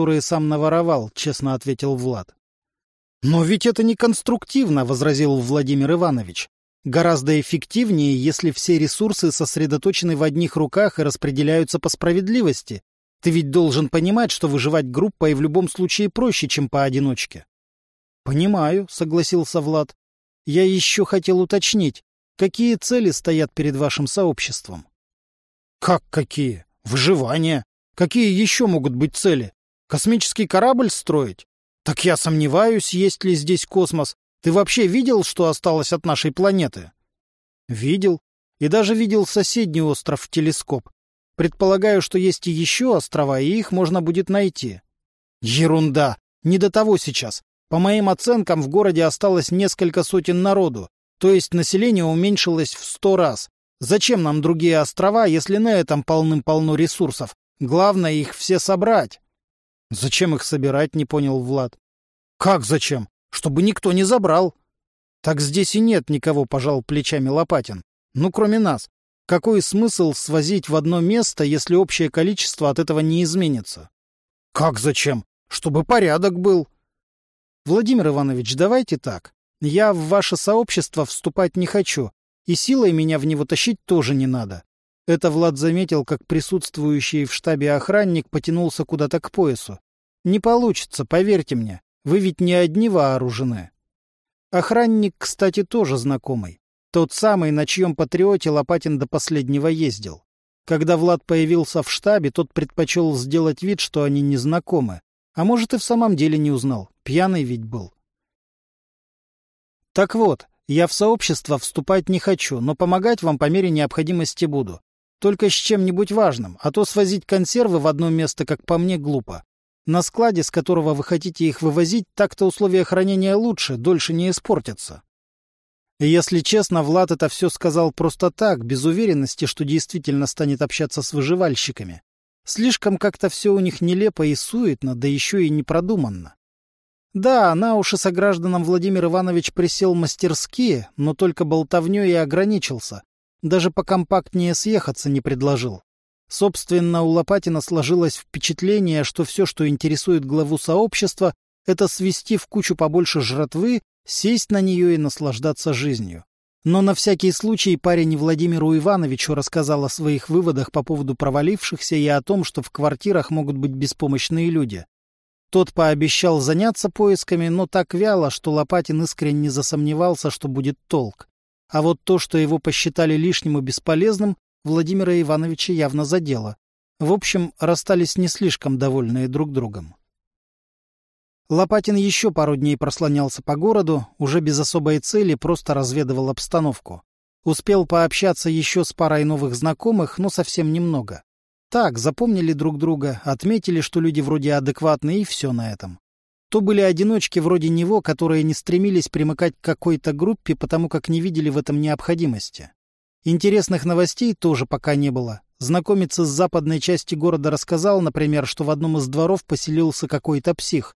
которые сам наворовал, честно ответил Влад. Но ведь это не конструктивно, возразил Владимир Иванович. Гораздо эффективнее, если все ресурсы сосредоточены в одних руках и распределяются по справедливости. Ты ведь должен понимать, что выживать группой в любом случае проще, чем поодиночке. — Понимаю, — согласился Влад. — Я еще хотел уточнить, какие цели стоят перед вашим сообществом? — Как какие? Выживание. Какие еще могут быть цели? Космический корабль строить? Так я сомневаюсь, есть ли здесь космос. Ты вообще видел, что осталось от нашей планеты? Видел. И даже видел соседний остров в телескоп. Предполагаю, что есть и еще острова, и их можно будет найти. Ерунда. Не до того сейчас. По моим оценкам, в городе осталось несколько сотен народу, то есть население уменьшилось в сто раз. Зачем нам другие острова, если на этом полным-полно ресурсов? Главное их все собрать. Зачем их собирать, не понял Влад. Как зачем? Чтобы никто не забрал. Так здесь и нет никого, пожал плечами Лопатин. Ну, кроме нас. Какой смысл свозить в одно место, если общее количество от этого не изменится? Как зачем? Чтобы порядок был. Владимир Иванович, давайте так. Я в ваше сообщество вступать не хочу, и силой меня в него тащить тоже не надо. Это Влад заметил, как присутствующий в штабе охранник потянулся куда-то к поясу. Не получится, поверьте мне. Вы ведь не одни вооружены. Охранник, кстати, тоже знакомый. Тот самый, на чьем патриоте Лопатин до последнего ездил. Когда Влад появился в штабе, тот предпочел сделать вид, что они не знакомы. А может, и в самом деле не узнал. Пьяный ведь был. Так вот, я в сообщество вступать не хочу, но помогать вам по мере необходимости буду. Только с чем-нибудь важным, а то свозить консервы в одно место, как по мне, глупо. На складе, с которого вы хотите их вывозить, так-то условия хранения лучше, дольше не испортятся. Если честно, Влад это все сказал просто так, без уверенности, что действительно станет общаться с выживальщиками. Слишком как-то все у них нелепо и суетно, да еще и непродуманно. Да, на уши согражданам Владимир Иванович присел мастерски, но только болтовнёй и ограничился. Даже покомпактнее съехаться не предложил. Собственно, у Лопатина сложилось впечатление, что все, что интересует главу сообщества, это свести в кучу побольше жратвы, сесть на нее и наслаждаться жизнью. Но на всякий случай парень Владимиру Ивановичу рассказал о своих выводах по поводу провалившихся и о том, что в квартирах могут быть беспомощные люди. Тот пообещал заняться поисками, но так вяло, что Лопатин искренне засомневался, что будет толк. А вот то, что его посчитали лишним и бесполезным, Владимира Ивановича явно задело. В общем, расстались не слишком довольные друг другом. Лопатин еще пару дней прослонялся по городу, уже без особой цели, просто разведывал обстановку. Успел пообщаться еще с парой новых знакомых, но совсем немного. Так, запомнили друг друга, отметили, что люди вроде адекватные, и все на этом. То были одиночки вроде него, которые не стремились примыкать к какой-то группе, потому как не видели в этом необходимости. Интересных новостей тоже пока не было. Знакомец из западной части города рассказал, например, что в одном из дворов поселился какой-то псих.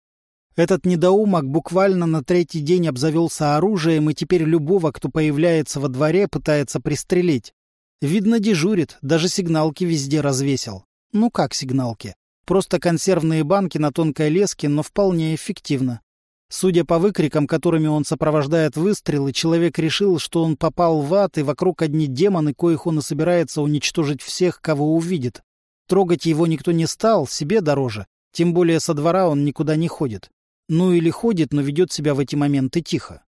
Этот недоумок буквально на третий день обзавелся оружием и теперь любого, кто появляется во дворе, пытается пристрелить. Видно, дежурит, даже сигналки везде развесил. Ну как сигналки? Просто консервные банки на тонкой леске, но вполне эффективно. Судя по выкрикам, которыми он сопровождает выстрелы, человек решил, что он попал в ад, и вокруг одни демоны, коих он и собирается уничтожить всех, кого увидит. Трогать его никто не стал, себе дороже. Тем более со двора он никуда не ходит. Ну или ходит, но ведет себя в эти моменты тихо.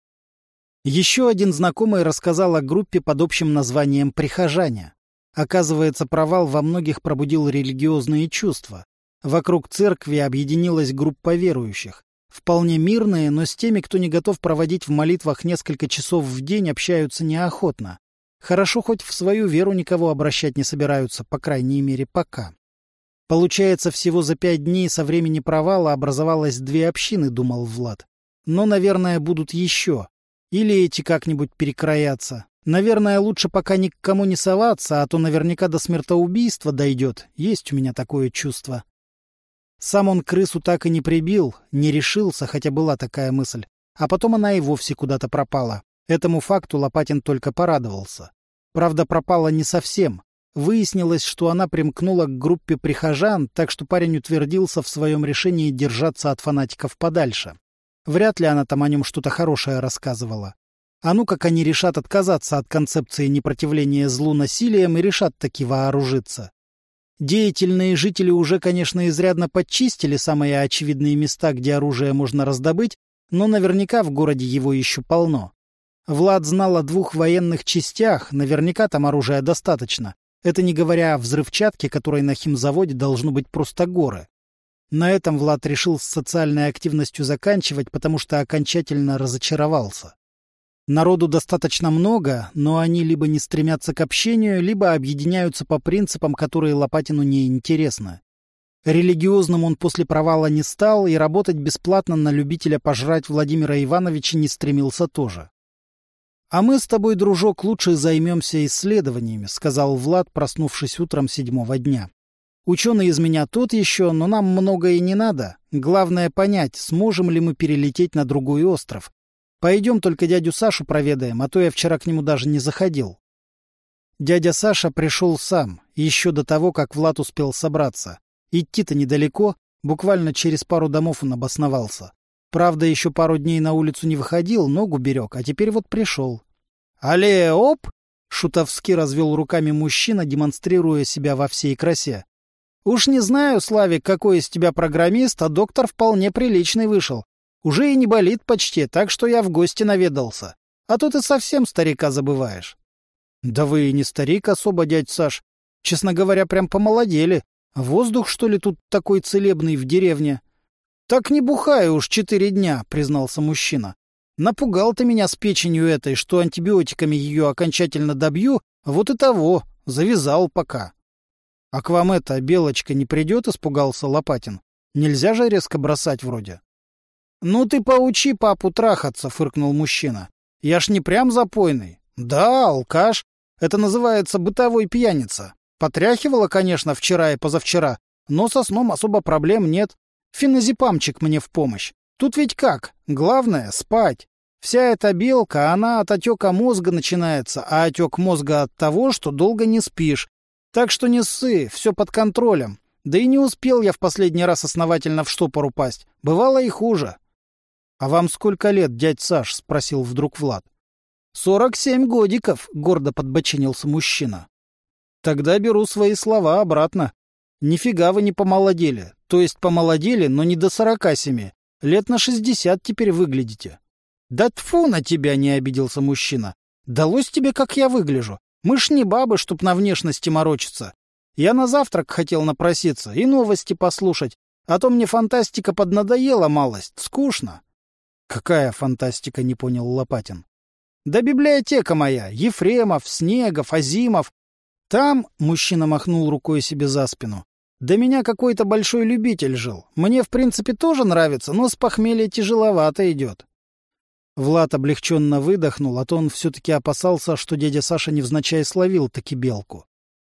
Еще один знакомый рассказал о группе под общим названием «Прихожане». Оказывается, провал во многих пробудил религиозные чувства. Вокруг церкви объединилась группа верующих. Вполне мирные, но с теми, кто не готов проводить в молитвах несколько часов в день, общаются неохотно. Хорошо, хоть в свою веру никого обращать не собираются, по крайней мере, пока. Получается, всего за пять дней со времени провала образовалось две общины, думал Влад. Но, наверное, будут еще. Или эти как-нибудь перекроятся. Наверное, лучше пока ни к кому не соваться, а то наверняка до смертоубийства дойдет. Есть у меня такое чувство. Сам он крысу так и не прибил, не решился, хотя была такая мысль. А потом она и вовсе куда-то пропала. Этому факту Лопатин только порадовался. Правда, пропала не совсем. Выяснилось, что она примкнула к группе прихожан, так что парень утвердился в своем решении держаться от фанатиков подальше. Вряд ли она там о нем что-то хорошее рассказывала. А ну как они решат отказаться от концепции непротивления злу насилием и решат таки вооружиться. Деятельные жители уже, конечно, изрядно подчистили самые очевидные места, где оружие можно раздобыть, но наверняка в городе его еще полно. Влад знал о двух военных частях, наверняка там оружия достаточно. Это не говоря о взрывчатке, которой на химзаводе должно быть просто горы. На этом Влад решил с социальной активностью заканчивать, потому что окончательно разочаровался. Народу достаточно много, но они либо не стремятся к общению, либо объединяются по принципам, которые Лопатину не интересны. Религиозным он после провала не стал, и работать бесплатно на любителя пожрать Владимира Ивановича не стремился тоже. «А мы с тобой, дружок, лучше займемся исследованиями», — сказал Влад, проснувшись утром седьмого дня. «Ученый из меня тот еще, но нам многое не надо. Главное понять, сможем ли мы перелететь на другой остров. Пойдем только дядю Сашу проведаем, а то я вчера к нему даже не заходил». Дядя Саша пришел сам, еще до того, как Влад успел собраться. Идти-то недалеко, буквально через пару домов он обосновался. Правда, еще пару дней на улицу не выходил, ногу берег, а теперь вот пришел. «Але, оп!» — шутовски развел руками мужчина, демонстрируя себя во всей красе. «Уж не знаю, Славик, какой из тебя программист, а доктор вполне приличный вышел. Уже и не болит почти, так что я в гости наведался. А то ты совсем старика забываешь». «Да вы и не старик особо, дядь Саш. Честно говоря, прям помолодели. Воздух, что ли, тут такой целебный в деревне?» «Так не бухаю уж четыре дня», — признался мужчина. «Напугал ты меня с печенью этой, что антибиотиками ее окончательно добью, вот и того, завязал пока». «А к вам эта белочка не придет?» — испугался Лопатин. «Нельзя же резко бросать вроде». «Ну ты поучи папу трахаться», — фыркнул мужчина. «Я ж не прям запойный». «Да, алкаш. Это называется бытовой пьяница. Потряхивала, конечно, вчера и позавчера, но со сном особо проблем нет. Феназепамчик мне в помощь. Тут ведь как? Главное — спать. Вся эта белка, она от отека мозга начинается, а отек мозга от того, что долго не спишь. Так что не ссы, все под контролем. Да и не успел я в последний раз основательно в штопор упасть. Бывало и хуже. — А вам сколько лет, дядь Саш? — спросил вдруг Влад. — Сорок семь годиков, — гордо подбочинился мужчина. — Тогда беру свои слова обратно. Нифига вы не помолодели. То есть помолодели, но не до сорока семи. Лет на шестьдесят теперь выглядите. Да тфу на тебя, не обиделся мужчина. Далось тебе, как я выгляжу. Мы ж не бабы, чтоб на внешности морочиться. Я на завтрак хотел напроситься и новости послушать, а то мне фантастика поднадоела малость, скучно. Какая фантастика, не понял Лопатин. Да библиотека моя, Ефремов, Снегов, Азимов. Там, мужчина махнул рукой себе за спину, да меня какой-то большой любитель жил. Мне, в принципе, тоже нравится, но с похмелья тяжеловато идет. Влад облегченно выдохнул, а то он все-таки опасался, что дядя Саша невзначай словил таки белку.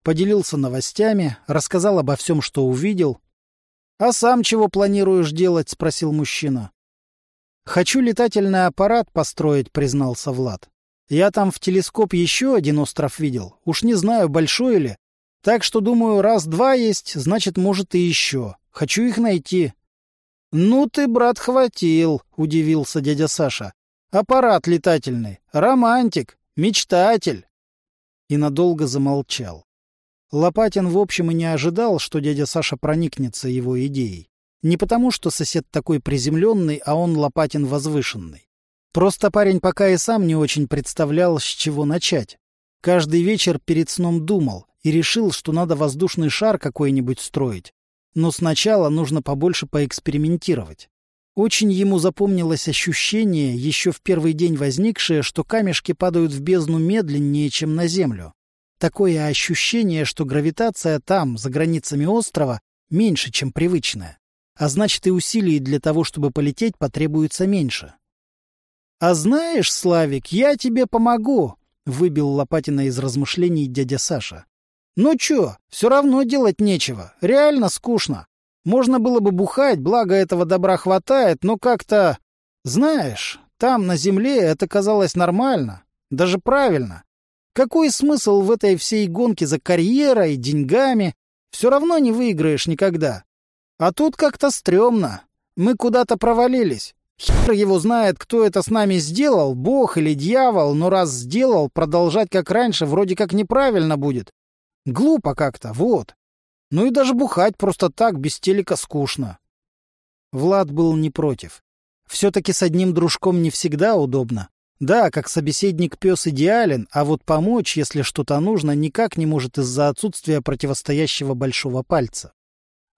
Поделился новостями, рассказал обо всем, что увидел. — А сам чего планируешь делать? — спросил мужчина. — Хочу летательный аппарат построить, — признался Влад. Я там в телескоп еще один остров видел. Уж не знаю, большой ли, так что, думаю, раз-два есть, значит, может, и еще. Хочу их найти. — Ну ты, брат, хватил, — удивился дядя Саша. — Аппарат летательный, романтик, мечтатель. И надолго замолчал. Лопатин, в общем, и не ожидал, что дядя Саша проникнется его идеей. Не потому, что сосед такой приземленный, а он Лопатин возвышенный. Просто парень пока и сам не очень представлял, с чего начать. Каждый вечер перед сном думал, и решил, что надо воздушный шар какой-нибудь строить. Но сначала нужно побольше поэкспериментировать. Очень ему запомнилось ощущение, еще в первый день возникшее, что камешки падают в бездну медленнее, чем на Землю. Такое ощущение, что гравитация там, за границами острова, меньше, чем привычная. А значит, и усилий для того, чтобы полететь, потребуется меньше. «А знаешь, Славик, я тебе помогу!» — выбил Лопатина из размышлений дядя Саша. Ну чё, все равно делать нечего. Реально скучно. Можно было бы бухать, благо этого добра хватает, но как-то... Знаешь, там, на земле, это казалось нормально. Даже правильно. Какой смысл в этой всей гонке за карьерой, деньгами? Все равно не выиграешь никогда. А тут как-то стрёмно. Мы куда-то провалились. Хер его знает, кто это с нами сделал, бог или дьявол, но раз сделал, продолжать как раньше вроде как неправильно будет. Глупо как-то, вот. Ну и даже бухать просто так, без телека, скучно. Влад был не против. Все-таки с одним дружком не всегда удобно. Да, как собеседник пес идеален, а вот помочь, если что-то нужно, никак не может из-за отсутствия противостоящего большого пальца.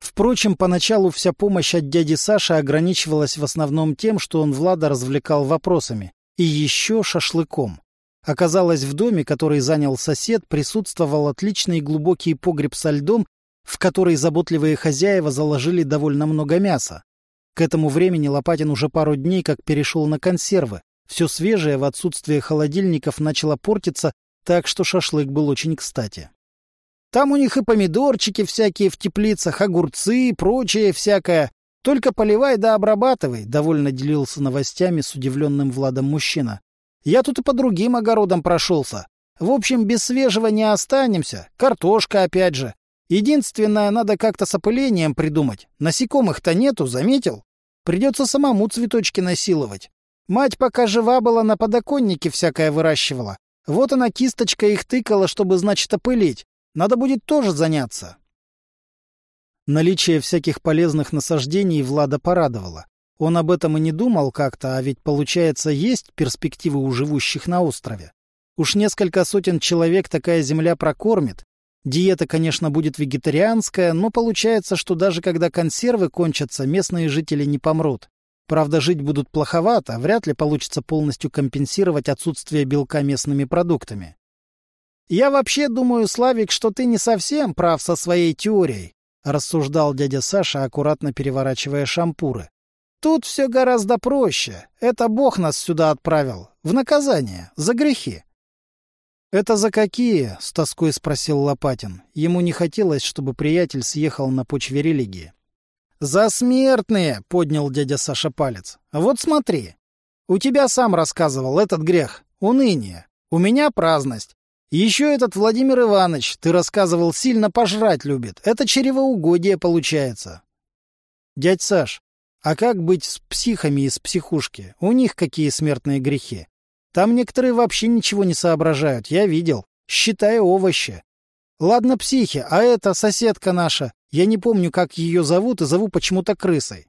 Впрочем, поначалу вся помощь от дяди Саши ограничивалась в основном тем, что он Влада развлекал вопросами. И еще шашлыком. Оказалось, в доме, который занял сосед, присутствовал отличный глубокий погреб со льдом, в который заботливые хозяева заложили довольно много мяса. К этому времени Лопатин уже пару дней как перешел на консервы. Все свежее в отсутствие холодильников начало портиться, так что шашлык был очень кстати. Там у них и помидорчики всякие в теплицах, огурцы и прочее всякое. Только поливай да обрабатывай, — довольно делился новостями с удивленным Владом мужчина. Я тут и по другим огородам прошелся. В общем, без свежего не останемся. Картошка опять же. Единственное, надо как-то с опылением придумать. Насекомых-то нету, заметил? Придется самому цветочки насиловать. Мать пока жива была, на подоконнике всякое выращивала. Вот она кисточка их тыкала, чтобы, значит, опылить. Надо будет тоже заняться. Наличие всяких полезных насаждений Влада порадовало. Он об этом и не думал как-то, а ведь, получается, есть перспективы у живущих на острове. Уж несколько сотен человек такая земля прокормит. Диета, конечно, будет вегетарианская, но получается, что даже когда консервы кончатся, местные жители не помрут. Правда, жить будут плоховато, вряд ли получится полностью компенсировать отсутствие белка местными продуктами. «Я вообще думаю, Славик, что ты не совсем прав со своей теорией», — рассуждал дядя Саша, аккуратно переворачивая шампуры. «Тут все гораздо проще. Это Бог нас сюда отправил. В наказание. За грехи». «Это за какие?» — с тоской спросил Лопатин. Ему не хотелось, чтобы приятель съехал на почве религии. «За смертные!» — поднял дядя Саша палец. «Вот смотри. У тебя сам рассказывал этот грех. Уныние. У меня праздность. Еще этот Владимир Иванович, ты рассказывал, сильно пожрать любит. Это чревоугодие получается. Дядь Саш, а как быть с психами из психушки? У них какие смертные грехи? Там некоторые вообще ничего не соображают, я видел. Считай овощи. Ладно, психи, а это соседка наша. Я не помню, как ее зовут, и зову почему-то крысой.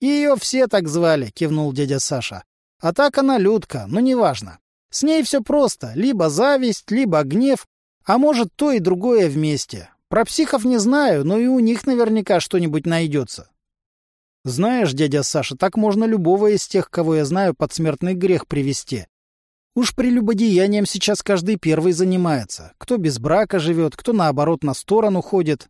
Ее все так звали, кивнул дядя Саша. А так она Людка, но неважно. С ней все просто. Либо зависть, либо гнев, а может то и другое вместе. Про психов не знаю, но и у них наверняка что-нибудь найдется. Знаешь, дядя Саша, так можно любого из тех, кого я знаю, под смертный грех привести. Уж прелюбодеянием сейчас каждый первый занимается. Кто без брака живет, кто наоборот на сторону ходит.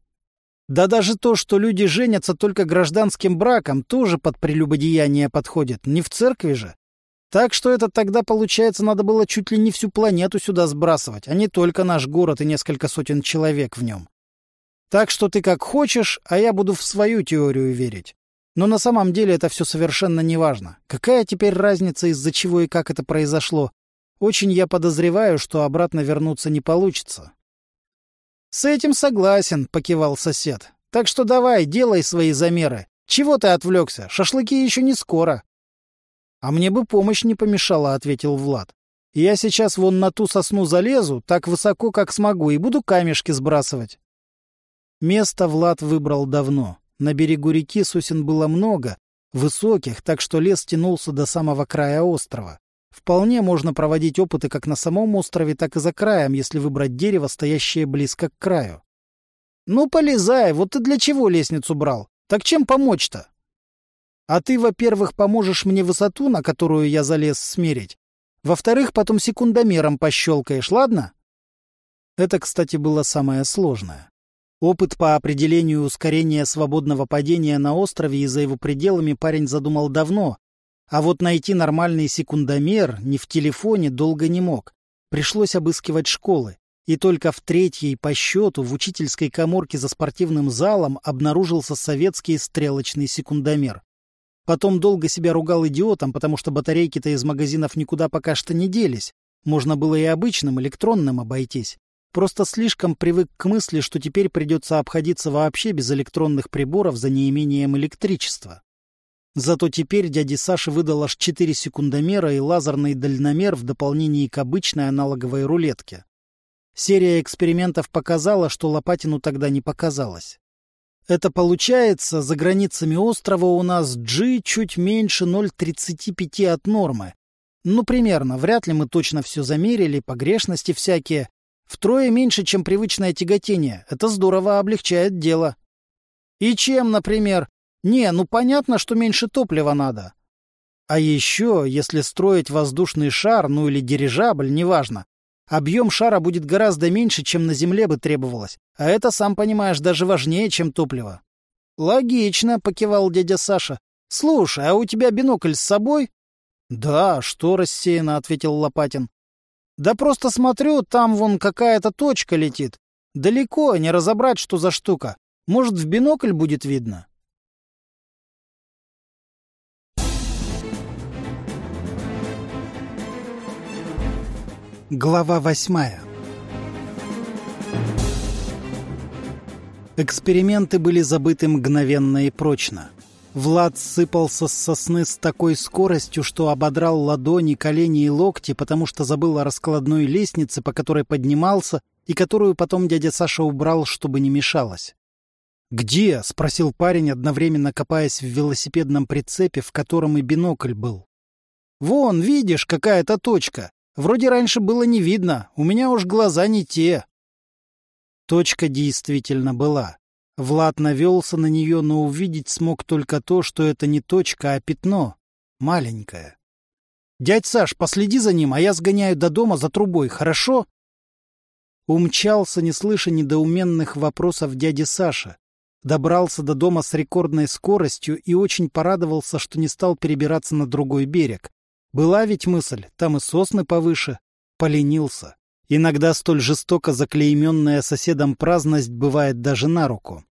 Да даже то, что люди женятся только гражданским браком, тоже под прелюбодеяние подходит. Не в церкви же. Так что это тогда, получается, надо было чуть ли не всю планету сюда сбрасывать, а не только наш город и несколько сотен человек в нем. Так что ты как хочешь, а я буду в свою теорию верить. Но на самом деле это все совершенно неважно. Какая теперь разница, из-за чего и как это произошло? Очень я подозреваю, что обратно вернуться не получится. — С этим согласен, — покивал сосед. — Так что давай, делай свои замеры. Чего ты отвлекся? Шашлыки еще не скоро. «А мне бы помощь не помешала», — ответил Влад. «Я сейчас вон на ту сосну залезу, так высоко, как смогу, и буду камешки сбрасывать». Место Влад выбрал давно. На берегу реки сосен было много, высоких, так что лес тянулся до самого края острова. Вполне можно проводить опыты как на самом острове, так и за краем, если выбрать дерево, стоящее близко к краю. «Ну, полезай, вот ты для чего лестницу брал? Так чем помочь-то?» А ты, во-первых, поможешь мне высоту, на которую я залез, смерить. Во-вторых, потом секундомером пощелкаешь, ладно? Это, кстати, было самое сложное. Опыт по определению ускорения свободного падения на острове и за его пределами парень задумал давно, а вот найти нормальный секундомер ни в телефоне долго не мог. Пришлось обыскивать школы. И только в третьей по счету в учительской коморке за спортивным залом обнаружился советский стрелочный секундомер. Потом долго себя ругал идиотом, потому что батарейки-то из магазинов никуда пока что не делись. Можно было и обычным электронным обойтись. Просто слишком привык к мысли, что теперь придется обходиться вообще без электронных приборов за неимением электричества. Зато теперь дяде Саше выдал аж 4 секундомера и лазерный дальномер в дополнении к обычной аналоговой рулетке. Серия экспериментов показала, что Лопатину тогда не показалось. Это получается, за границами острова у нас G чуть меньше 0,35 от нормы. Ну, примерно, вряд ли мы точно все замерили, погрешности всякие. Втрое меньше, чем привычное тяготение. Это здорово облегчает дело. И чем, например? Не, ну понятно, что меньше топлива надо. А еще, если строить воздушный шар, ну или дирижабль, неважно, объем шара будет гораздо меньше, чем на Земле бы требовалось. А это, сам понимаешь, даже важнее, чем топливо. Логично, покивал дядя Саша. Слушай, а у тебя бинокль с собой? Да, что рассеянно, ответил Лопатин. Да просто смотрю, там вон какая-то точка летит. Далеко, не разобрать, что за штука. Может, в бинокль будет видно? Глава восьмая Эксперименты были забыты мгновенно и прочно. Влад сыпался с сосны с такой скоростью, что ободрал ладони, колени и локти, потому что забыл о раскладной лестнице, по которой поднимался, и которую потом дядя Саша убрал, чтобы не мешалось. «Где?» — спросил парень, одновременно копаясь в велосипедном прицепе, в котором и бинокль был. «Вон, видишь, какая-то точка. Вроде раньше было не видно, у меня уж глаза не те. Точка действительно была. Влад навелся на нее, но увидеть смог только то, что это не точка, а пятно. Маленькое. «Дядь Саш, последи за ним, а я сгоняю до дома за трубой, хорошо?» Умчался, не слыша недоуменных вопросов дяди Саша. Добрался до дома с рекордной скоростью и очень порадовался, что не стал перебираться на другой берег. Была ведь мысль, там и сосны повыше. Поленился. Иногда столь жестоко заклейменная соседом праздность бывает даже на руку.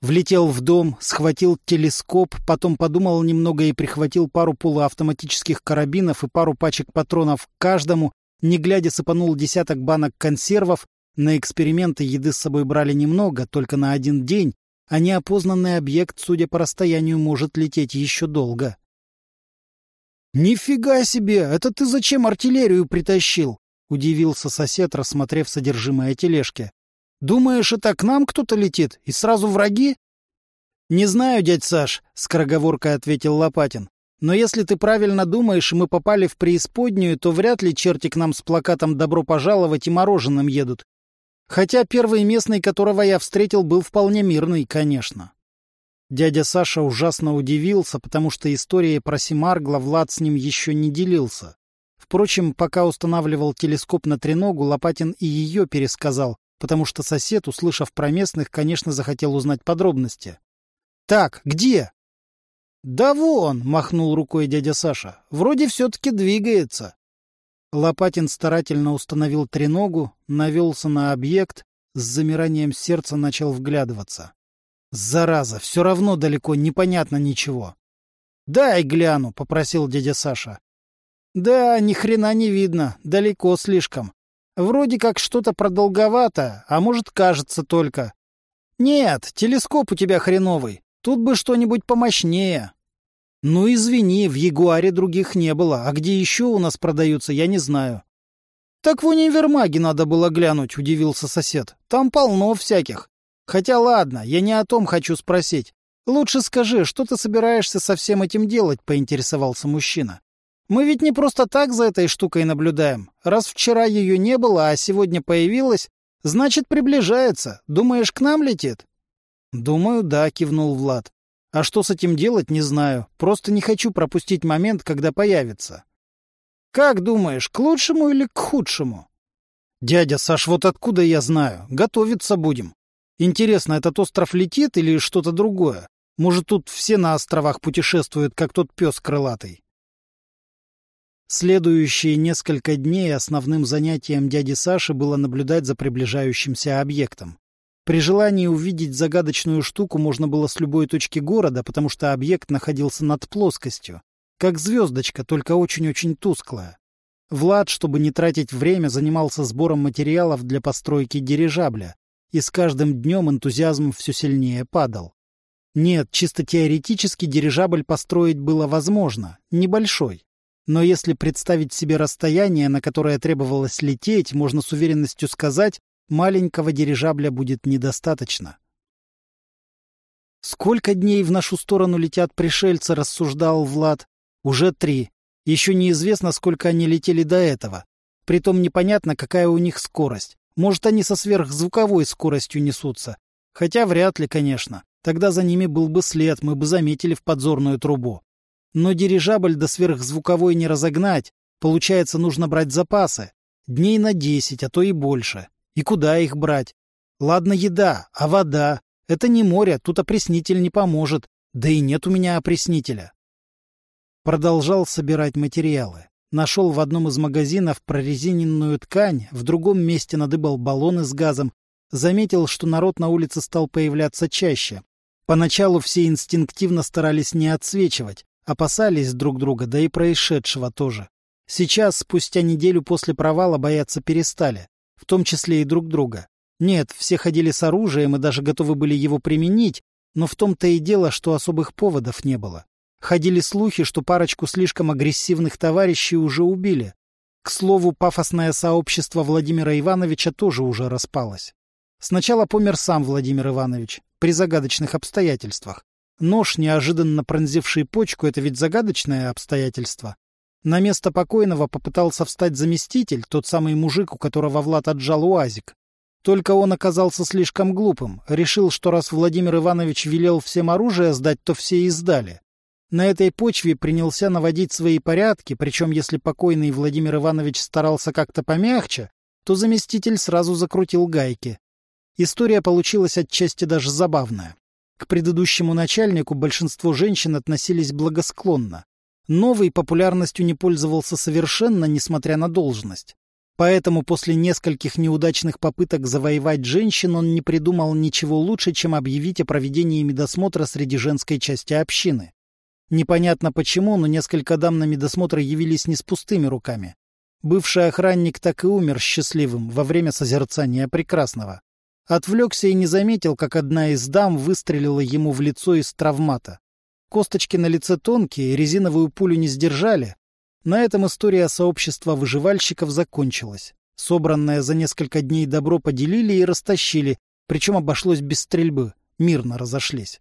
Влетел в дом, схватил телескоп, потом подумал немного и прихватил пару полуавтоматических карабинов и пару пачек патронов к каждому, не глядя сыпанул десяток банок консервов, на эксперименты еды с собой брали немного, только на один день, а неопознанный объект, судя по расстоянию, может лететь еще долго. «Нифига себе! Это ты зачем артиллерию притащил?» — удивился сосед, рассмотрев содержимое тележки. «Думаешь, это к нам кто-то летит? И сразу враги?» «Не знаю, дядь Саш», — скороговоркой ответил Лопатин. «Но если ты правильно думаешь, мы попали в преисподнюю, то вряд ли черти к нам с плакатом «Добро пожаловать» и мороженым едут. Хотя первый местный, которого я встретил, был вполне мирный, конечно». Дядя Саша ужасно удивился, потому что историей про Симаргла Влад с ним еще не делился. Впрочем, пока устанавливал телескоп на треногу, Лопатин и ее пересказал, потому что сосед, услышав про местных, конечно, захотел узнать подробности. «Так, где?» «Да вон!» — махнул рукой дядя Саша. «Вроде все-таки двигается». Лопатин старательно установил треногу, навелся на объект, с замиранием сердца начал вглядываться. Зараза, все равно далеко непонятно ничего. «Дай гляну», — попросил дядя Саша. «Да, ни хрена не видно, далеко слишком. Вроде как что-то продолговато, а может, кажется только. Нет, телескоп у тебя хреновый, тут бы что-нибудь помощнее». «Ну, извини, в Ягуаре других не было, а где еще у нас продаются, я не знаю». «Так в универмаге надо было глянуть», — удивился сосед. «Там полно всяких. Хотя ладно, я не о том хочу спросить. Лучше скажи, что ты собираешься со всем этим делать, поинтересовался мужчина. Мы ведь не просто так за этой штукой наблюдаем. Раз вчера ее не было, а сегодня появилась, значит, приближается. Думаешь, к нам летит? Думаю, да, кивнул Влад. А что с этим делать, не знаю. Просто не хочу пропустить момент, когда появится. Как думаешь, к лучшему или к худшему? Дядя Саш, вот откуда я знаю? Готовиться будем. Интересно, этот остров летит или что-то другое? Может, тут все на островах путешествуют, как тот пес крылатый? Следующие несколько дней основным занятием дяди Саши было наблюдать за приближающимся объектом. При желании увидеть загадочную штуку можно было с любой точки города, потому что объект находился над плоскостью, как звездочка, только очень-очень тусклая. Влад, чтобы не тратить время, занимался сбором материалов для постройки дирижабля, и с каждым днем энтузиазм все сильнее падал. Нет, чисто теоретически дирижабль построить было возможно, небольшой. Но если представить себе расстояние, на которое требовалось лететь, можно с уверенностью сказать, маленького дирижабля будет недостаточно. «Сколько дней в нашу сторону летят пришельцы?» — рассуждал Влад. «Уже три. Еще неизвестно, сколько они летели до этого. Притом непонятно, какая у них скорость. Может, они со сверхзвуковой скоростью несутся. Хотя вряд ли, конечно. Тогда за ними был бы след, мы бы заметили в подзорную трубу. Но дирижабль до сверхзвуковой не разогнать. Получается, нужно брать запасы. Дней на десять, а то и больше. И куда их брать? Ладно, еда, а вода? Это не море, тут опреснитель не поможет. Да и нет у меня опреснителя. Продолжал собирать материалы. Нашел в одном из магазинов прорезиненную ткань, в другом месте надыбал баллоны с газом. Заметил, что народ на улице стал появляться чаще. Поначалу все инстинктивно старались не отсвечивать, опасались друг друга, да и происшедшего тоже. Сейчас, спустя неделю после провала, бояться перестали, в том числе и друг друга. Нет, все ходили с оружием и даже готовы были его применить, но в том-то и дело, что особых поводов не было. Ходили слухи, что парочку слишком агрессивных товарищей уже убили. К слову, пафосное сообщество Владимира Ивановича тоже уже распалось. Сначала помер сам Владимир Иванович, при загадочных обстоятельствах. Нож, неожиданно пронзивший почку, это ведь загадочное обстоятельство. На место покойного попытался встать заместитель, тот самый мужик, у которого Влад отжал уазик. Только он оказался слишком глупым, решил, что раз Владимир Иванович велел всем оружие сдать, то все и сдали. На этой почве принялся наводить свои порядки, причем если покойный Владимир Иванович старался как-то помягче, то заместитель сразу закрутил гайки. История получилась отчасти даже забавная. К предыдущему начальнику большинство женщин относились благосклонно. Новый популярностью не пользовался совершенно, несмотря на должность. Поэтому после нескольких неудачных попыток завоевать женщин он не придумал ничего лучше, чем объявить о проведении медосмотра среди женской части общины. Непонятно почему, но несколько дам на медосмотр явились не с пустыми руками. Бывший охранник так и умер счастливым во время созерцания прекрасного. Отвлекся и не заметил, как одна из дам выстрелила ему в лицо из травмата. Косточки на лице тонкие, резиновую пулю не сдержали, на этом история сообщества выживальщиков закончилась. Собранное за несколько дней добро поделили и растащили, причем обошлось без стрельбы, мирно разошлись.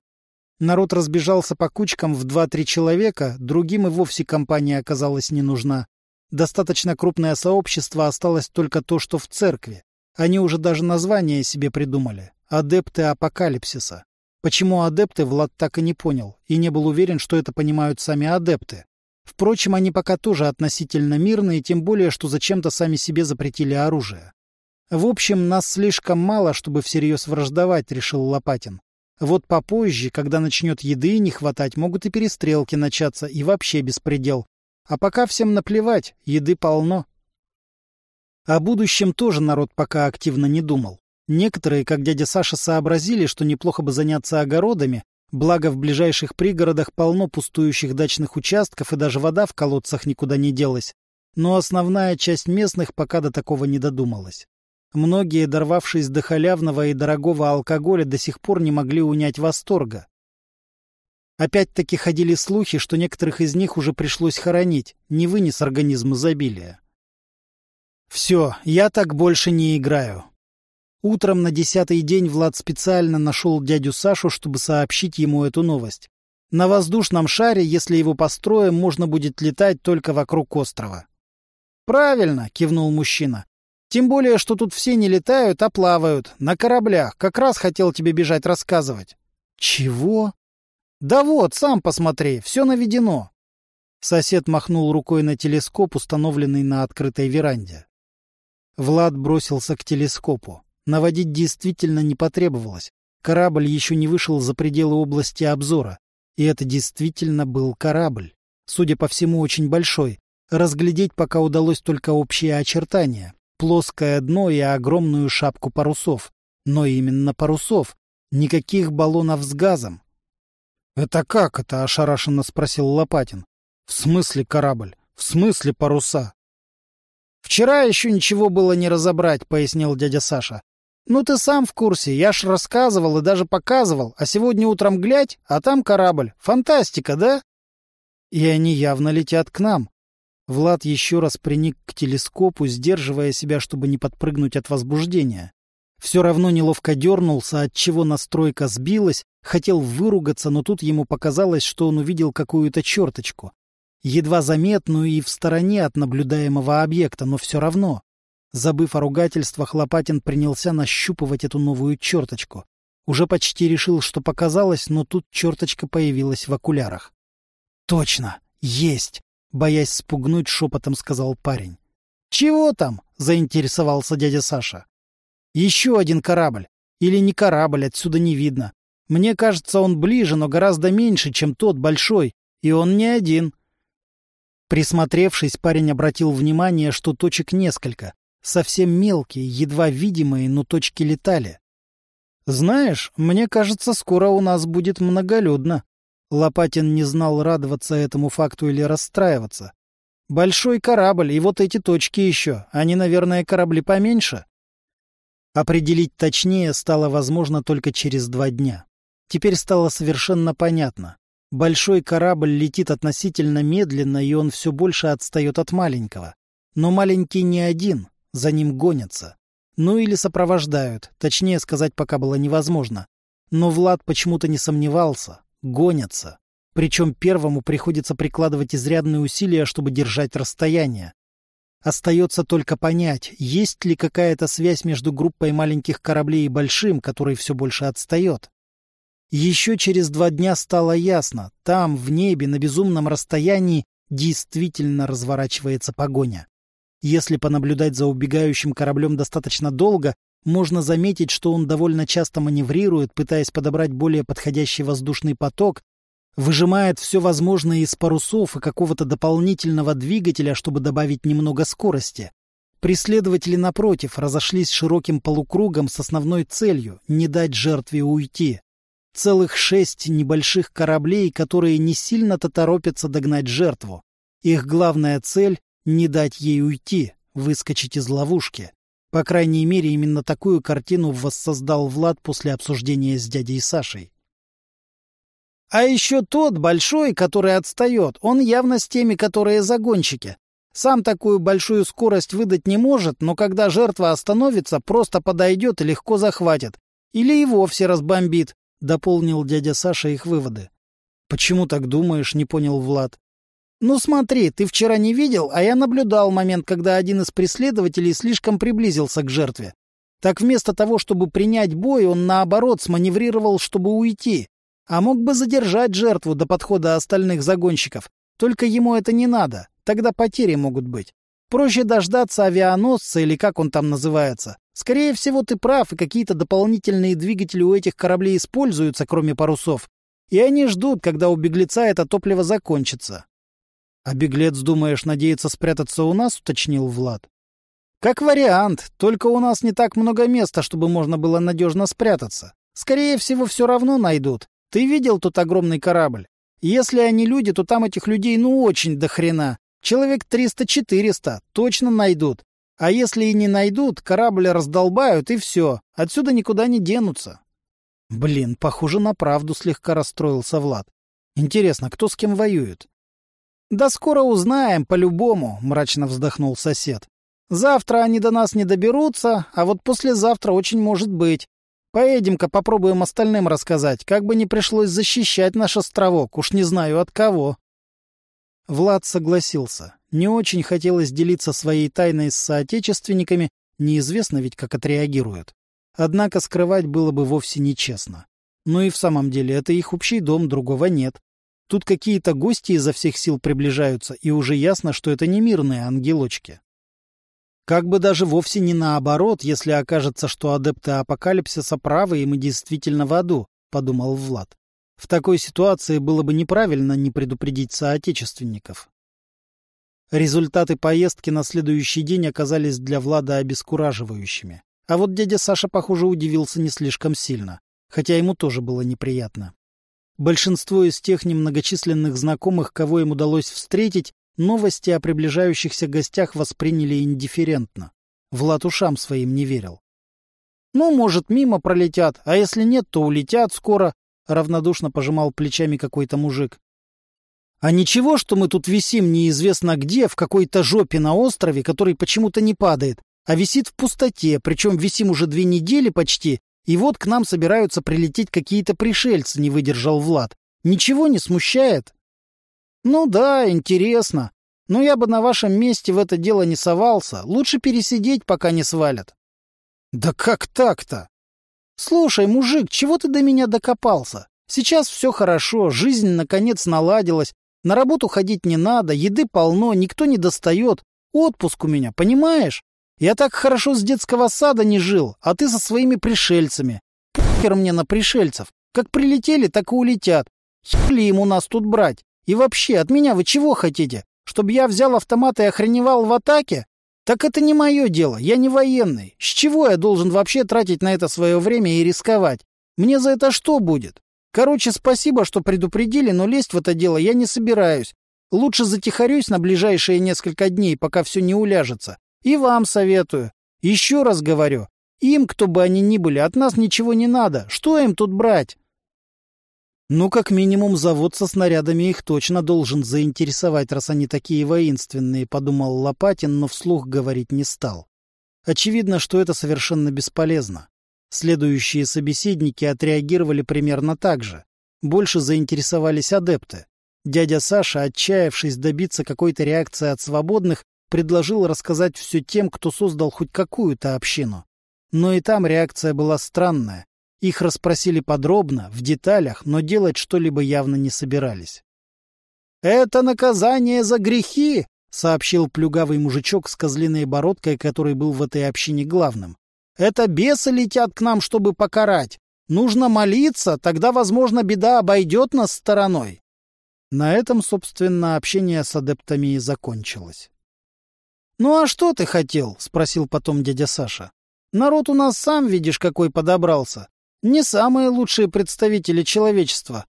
Народ разбежался по кучкам в два-три человека, другим и вовсе компания оказалась не нужна. Достаточно крупное сообщество осталось только то, что в церкви. Они уже даже название себе придумали — «Адепты Апокалипсиса». Почему адепты, Влад так и не понял, и не был уверен, что это понимают сами адепты. Впрочем, они пока тоже относительно мирные, тем более, что зачем-то сами себе запретили оружие. В общем, нас слишком мало, чтобы всерьез враждовать, решил Лопатин. Вот попозже, когда начнет еды не хватать, могут и перестрелки начаться, и вообще беспредел. А пока всем наплевать, еды полно. О будущем тоже народ пока активно не думал. Некоторые, как дядя Саша, сообразили, что неплохо бы заняться огородами, Благо, в ближайших пригородах полно пустующих дачных участков, и даже вода в колодцах никуда не делась. Но основная часть местных пока до такого не додумалась. Многие, дорвавшись до халявного и дорогого алкоголя, до сих пор не могли унять восторга. Опять-таки ходили слухи, что некоторых из них уже пришлось хоронить, не вынес организм изобилия. «Все, я так больше не играю. Утром на десятый день Влад специально нашел дядю Сашу, чтобы сообщить ему эту новость. На воздушном шаре, если его построим, можно будет летать только вокруг острова. «Правильно», — кивнул мужчина. «Тем более, что тут все не летают, а плавают. На кораблях. Как раз хотел тебе бежать рассказывать». «Чего?» «Да вот, сам посмотри, все наведено». Сосед махнул рукой на телескоп, установленный на открытой веранде. Влад бросился к телескопу. Наводить действительно не потребовалось. Корабль еще не вышел за пределы области обзора. И это действительно был корабль. Судя по всему, очень большой. Разглядеть пока удалось только общие очертания. Плоское дно и огромную шапку парусов. Но именно парусов. Никаких баллонов с газом. — Это как это? — ошарашенно спросил Лопатин. — В смысле корабль? В смысле паруса? «Вчера еще ничего было не разобрать», — пояснил дядя Саша. «Ну ты сам в курсе, я ж рассказывал и даже показывал, а сегодня утром глядь, а там корабль. Фантастика, да?» «И они явно летят к нам». Влад еще раз приник к телескопу, сдерживая себя, чтобы не подпрыгнуть от возбуждения. Все равно неловко дернулся, отчего настройка сбилась, хотел выругаться, но тут ему показалось, что он увидел какую-то черточку. Едва заметную и в стороне от наблюдаемого объекта, но все равно. Забыв о ругательствах, Лопатин принялся нащупывать эту новую черточку. Уже почти решил, что показалось, но тут черточка появилась в окулярах. «Точно! Есть!» — боясь спугнуть, шепотом сказал парень. «Чего там?» — заинтересовался дядя Саша. Еще один корабль. Или не корабль, отсюда не видно. Мне кажется, он ближе, но гораздо меньше, чем тот большой. И он не один. Присмотревшись, парень обратил внимание, что точек несколько. Совсем мелкие, едва видимые, но точки летали. «Знаешь, мне кажется, скоро у нас будет многолюдно». Лопатин не знал, радоваться этому факту или расстраиваться. «Большой корабль, и вот эти точки еще. Они, наверное, корабли поменьше». Определить точнее стало возможно только через два дня. Теперь стало совершенно понятно. Большой корабль летит относительно медленно, и он все больше отстает от маленького. Но маленький не один, за ним гонятся. Ну или сопровождают, точнее сказать пока было невозможно. Но Влад почему-то не сомневался. Гонятся. Причем первому приходится прикладывать изрядные усилия, чтобы держать расстояние. Остается только понять, есть ли какая-то связь между группой маленьких кораблей и большим, который все больше отстает. Еще через два дня стало ясно, там, в небе, на безумном расстоянии, действительно разворачивается погоня. Если понаблюдать за убегающим кораблем достаточно долго, можно заметить, что он довольно часто маневрирует, пытаясь подобрать более подходящий воздушный поток, выжимает все возможное из парусов и какого-то дополнительного двигателя, чтобы добавить немного скорости. Преследователи, напротив, разошлись широким полукругом с основной целью — не дать жертве уйти. Целых шесть небольших кораблей, которые не сильно-то торопятся догнать жертву. Их главная цель — не дать ей уйти, выскочить из ловушки. По крайней мере, именно такую картину воссоздал Влад после обсуждения с дядей Сашей. А еще тот большой, который отстает, он явно с теми, которые загонщики. Сам такую большую скорость выдать не может, но когда жертва остановится, просто подойдет и легко захватит. Или и вовсе разбомбит, — дополнил дядя Саша их выводы. — Почему так думаешь, — не понял Влад. — Ну смотри, ты вчера не видел, а я наблюдал момент, когда один из преследователей слишком приблизился к жертве. Так вместо того, чтобы принять бой, он наоборот сманеврировал, чтобы уйти. А мог бы задержать жертву до подхода остальных загонщиков. Только ему это не надо. Тогда потери могут быть. Проще дождаться авианосца или как он там называется. Скорее всего, ты прав, и какие-то дополнительные двигатели у этих кораблей используются, кроме парусов. И они ждут, когда у беглеца это топливо закончится. — А беглец, думаешь, надеется спрятаться у нас? — уточнил Влад. — Как вариант, только у нас не так много места, чтобы можно было надежно спрятаться. Скорее всего, все равно найдут. Ты видел тот огромный корабль? Если они люди, то там этих людей ну очень до хрена. Человек 300-400 точно найдут. А если и не найдут, корабль раздолбают и все. Отсюда никуда не денутся. Блин, похоже на правду слегка расстроился Влад. Интересно, кто с кем воюет? Да скоро узнаем, по-любому, мрачно вздохнул сосед. Завтра они до нас не доберутся, а вот послезавтра очень может быть. Поедем-ка попробуем остальным рассказать, как бы не пришлось защищать наш островок, уж не знаю от кого. Влад согласился. Не очень хотелось делиться своей тайной с соотечественниками, неизвестно ведь, как отреагируют. Однако скрывать было бы вовсе нечестно. Но и в самом деле это их общий дом, другого нет. Тут какие-то гости изо всех сил приближаются, и уже ясно, что это не мирные ангелочки. Как бы даже вовсе не наоборот, если окажется, что адепты апокалипсиса правы, и мы действительно в аду, — подумал Влад. В такой ситуации было бы неправильно не предупредить соотечественников. Результаты поездки на следующий день оказались для Влада обескураживающими. А вот дядя Саша, похоже, удивился не слишком сильно, хотя ему тоже было неприятно. Большинство из тех немногочисленных знакомых, кого им удалось встретить, новости о приближающихся гостях восприняли индифферентно. Влад ушам своим не верил. «Ну, может, мимо пролетят, а если нет, то улетят скоро», — равнодушно пожимал плечами какой-то мужик. «А ничего, что мы тут висим неизвестно где, в какой-то жопе на острове, который почему-то не падает, а висит в пустоте, причем висим уже две недели почти, и вот к нам собираются прилететь какие-то пришельцы», — не выдержал Влад. «Ничего не смущает?» «Ну да, интересно. Но я бы на вашем месте в это дело не совался. Лучше пересидеть, пока не свалят. Да как так-то? Слушай, мужик, чего ты до меня докопался? Сейчас все хорошо, жизнь наконец наладилась, на работу ходить не надо, еды полно, никто не достает. Отпуск у меня, понимаешь? Я так хорошо с детского сада не жил, а ты со своими пришельцами. Похер мне на пришельцев. Как прилетели, так и улетят. Хли им у нас тут брать? И вообще, от меня вы чего хотите? Чтобы я взял автомат и охреневал в атаке? Так это не мое дело, я не военный. С чего я должен вообще тратить на это свое время и рисковать? Мне за это что будет? Короче, спасибо, что предупредили, но лезть в это дело я не собираюсь. Лучше затихарюсь на ближайшие несколько дней, пока все не уляжется. И вам советую. Еще раз говорю, им, кто бы они ни были, от нас ничего не надо. Что им тут брать? Ну, как минимум, завод со снарядами их точно должен заинтересовать, раз они такие воинственные, подумал Лопатин, но вслух говорить не стал. Очевидно, что это совершенно бесполезно. Следующие собеседники отреагировали примерно так же. Больше заинтересовались адепты. Дядя Саша, отчаявшись добиться какой-то реакции от свободных, предложил рассказать все тем, кто создал хоть какую-то общину. Но и там реакция была странная. Их расспросили подробно, в деталях, но делать что-либо явно не собирались. «Это наказание за грехи!» — сообщил плюгавый мужичок с козлиной бородкой, который был в этой общине главным. «Это бесы летят к нам, чтобы покарать. Нужно молиться, тогда, возможно, беда обойдет нас стороной». На этом, собственно, общение с адептами и закончилось. «Ну а что ты хотел?» — спросил потом дядя Саша. «Народ у нас сам, видишь, какой подобрался не самые лучшие представители человечества.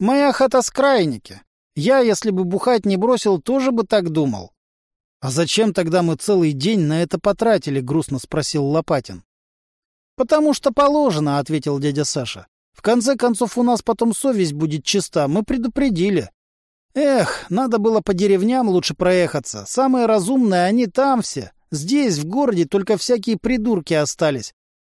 Моя хата с крайники. Я, если бы бухать не бросил, тоже бы так думал. — А зачем тогда мы целый день на это потратили? — грустно спросил Лопатин. — Потому что положено, — ответил дядя Саша. — В конце концов, у нас потом совесть будет чиста, мы предупредили. Эх, надо было по деревням лучше проехаться. Самые разумные они там все. Здесь, в городе, только всякие придурки остались.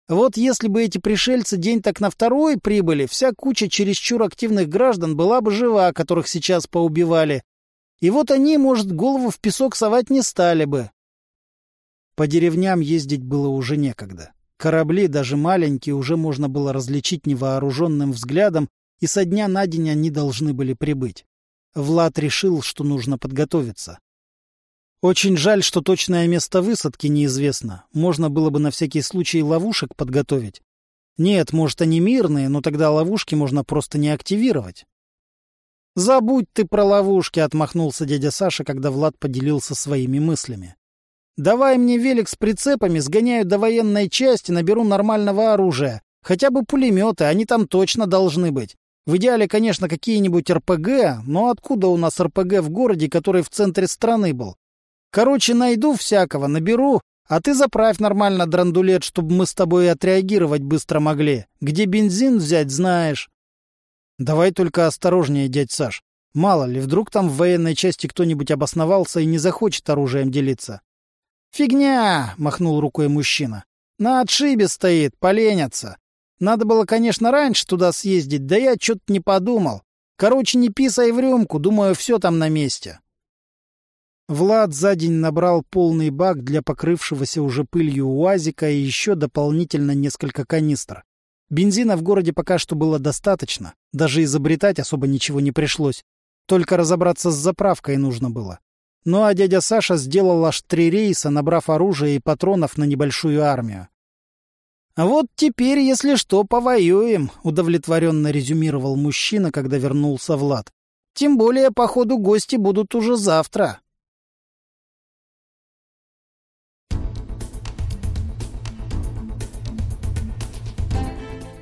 Вот если бы эти пришельцы день так на второй прибыли, вся куча чересчур активных граждан была бы жива, которых сейчас поубивали. И вот они, может, голову в песок совать не стали бы. По деревням ездить было уже некогда. Корабли, даже маленькие, уже можно было различить невооруженным взглядом, и со дня на день они должны были прибыть. Влад решил, что нужно подготовиться. Очень жаль, что точное место высадки неизвестно. Можно было бы на всякий случай ловушек подготовить. Нет, может, они мирные, но тогда ловушки можно просто не активировать. «Забудь ты про ловушки», — отмахнулся дядя Саша, когда Влад поделился своими мыслями. «Давай мне велик с прицепами, сгоняю до военной части, наберу нормального оружия. Хотя бы пулеметы, они там точно должны быть. В идеале, конечно, какие-нибудь РПГ, но откуда у нас РПГ в городе, который в центре страны был? Короче, найду всякого, наберу, а ты заправь нормально драндулет, чтобы мы с тобой отреагировать быстро могли. Где бензин взять, знаешь. Давай только осторожнее, дядь Саш. Мало ли, вдруг там в военной части кто-нибудь обосновался и не захочет оружием делиться. «Фигня!» — махнул рукой мужчина. «На отшибе стоит, поленятся. Надо было, конечно, раньше туда съездить, да я что-то не подумал. Короче, не писай в рюмку, думаю, все там на месте». Влад за день набрал полный бак для покрывшегося уже пылью УАЗика и еще дополнительно несколько канистр. Бензина в городе пока что было достаточно, даже изобретать особо ничего не пришлось. Только разобраться с заправкой нужно было. Ну а дядя Саша сделал аж три рейса, набрав оружие и патронов на небольшую армию. «А вот теперь, если что, повоюем», — удовлетворенно резюмировал мужчина, когда вернулся Влад. «Тем более, походу, гости будут уже завтра».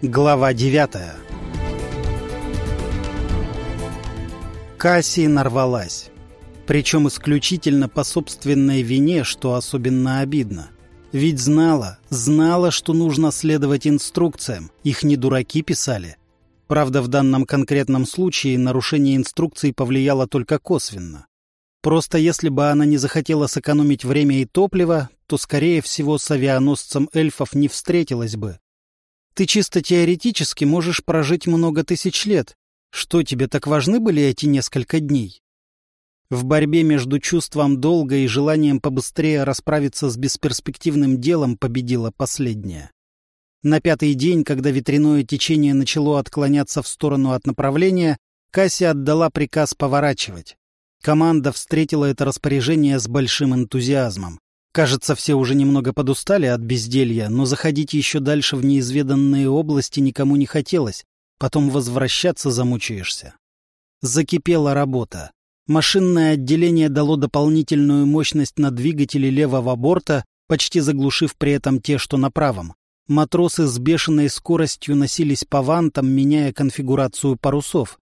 Глава девятая Касси нарвалась. Причем исключительно по собственной вине, что особенно обидно. Ведь знала, знала, что нужно следовать инструкциям, их не дураки писали. Правда, в данном конкретном случае нарушение инструкций повлияло только косвенно. Просто если бы она не захотела сэкономить время и топливо, то, скорее всего, с авианосцем эльфов не встретилась бы. Ты чисто теоретически можешь прожить много тысяч лет. Что тебе так важны были эти несколько дней? В борьбе между чувством долга и желанием побыстрее расправиться с бесперспективным делом победила последняя. На пятый день, когда ветряное течение начало отклоняться в сторону от направления, Касси отдала приказ поворачивать. Команда встретила это распоряжение с большим энтузиазмом. Кажется, все уже немного подустали от безделья, но заходить еще дальше в неизведанные области никому не хотелось, потом возвращаться замучаешься. Закипела работа. Машинное отделение дало дополнительную мощность на двигатели левого борта, почти заглушив при этом те, что на правом. Матросы с бешеной скоростью носились по вантам, меняя конфигурацию парусов.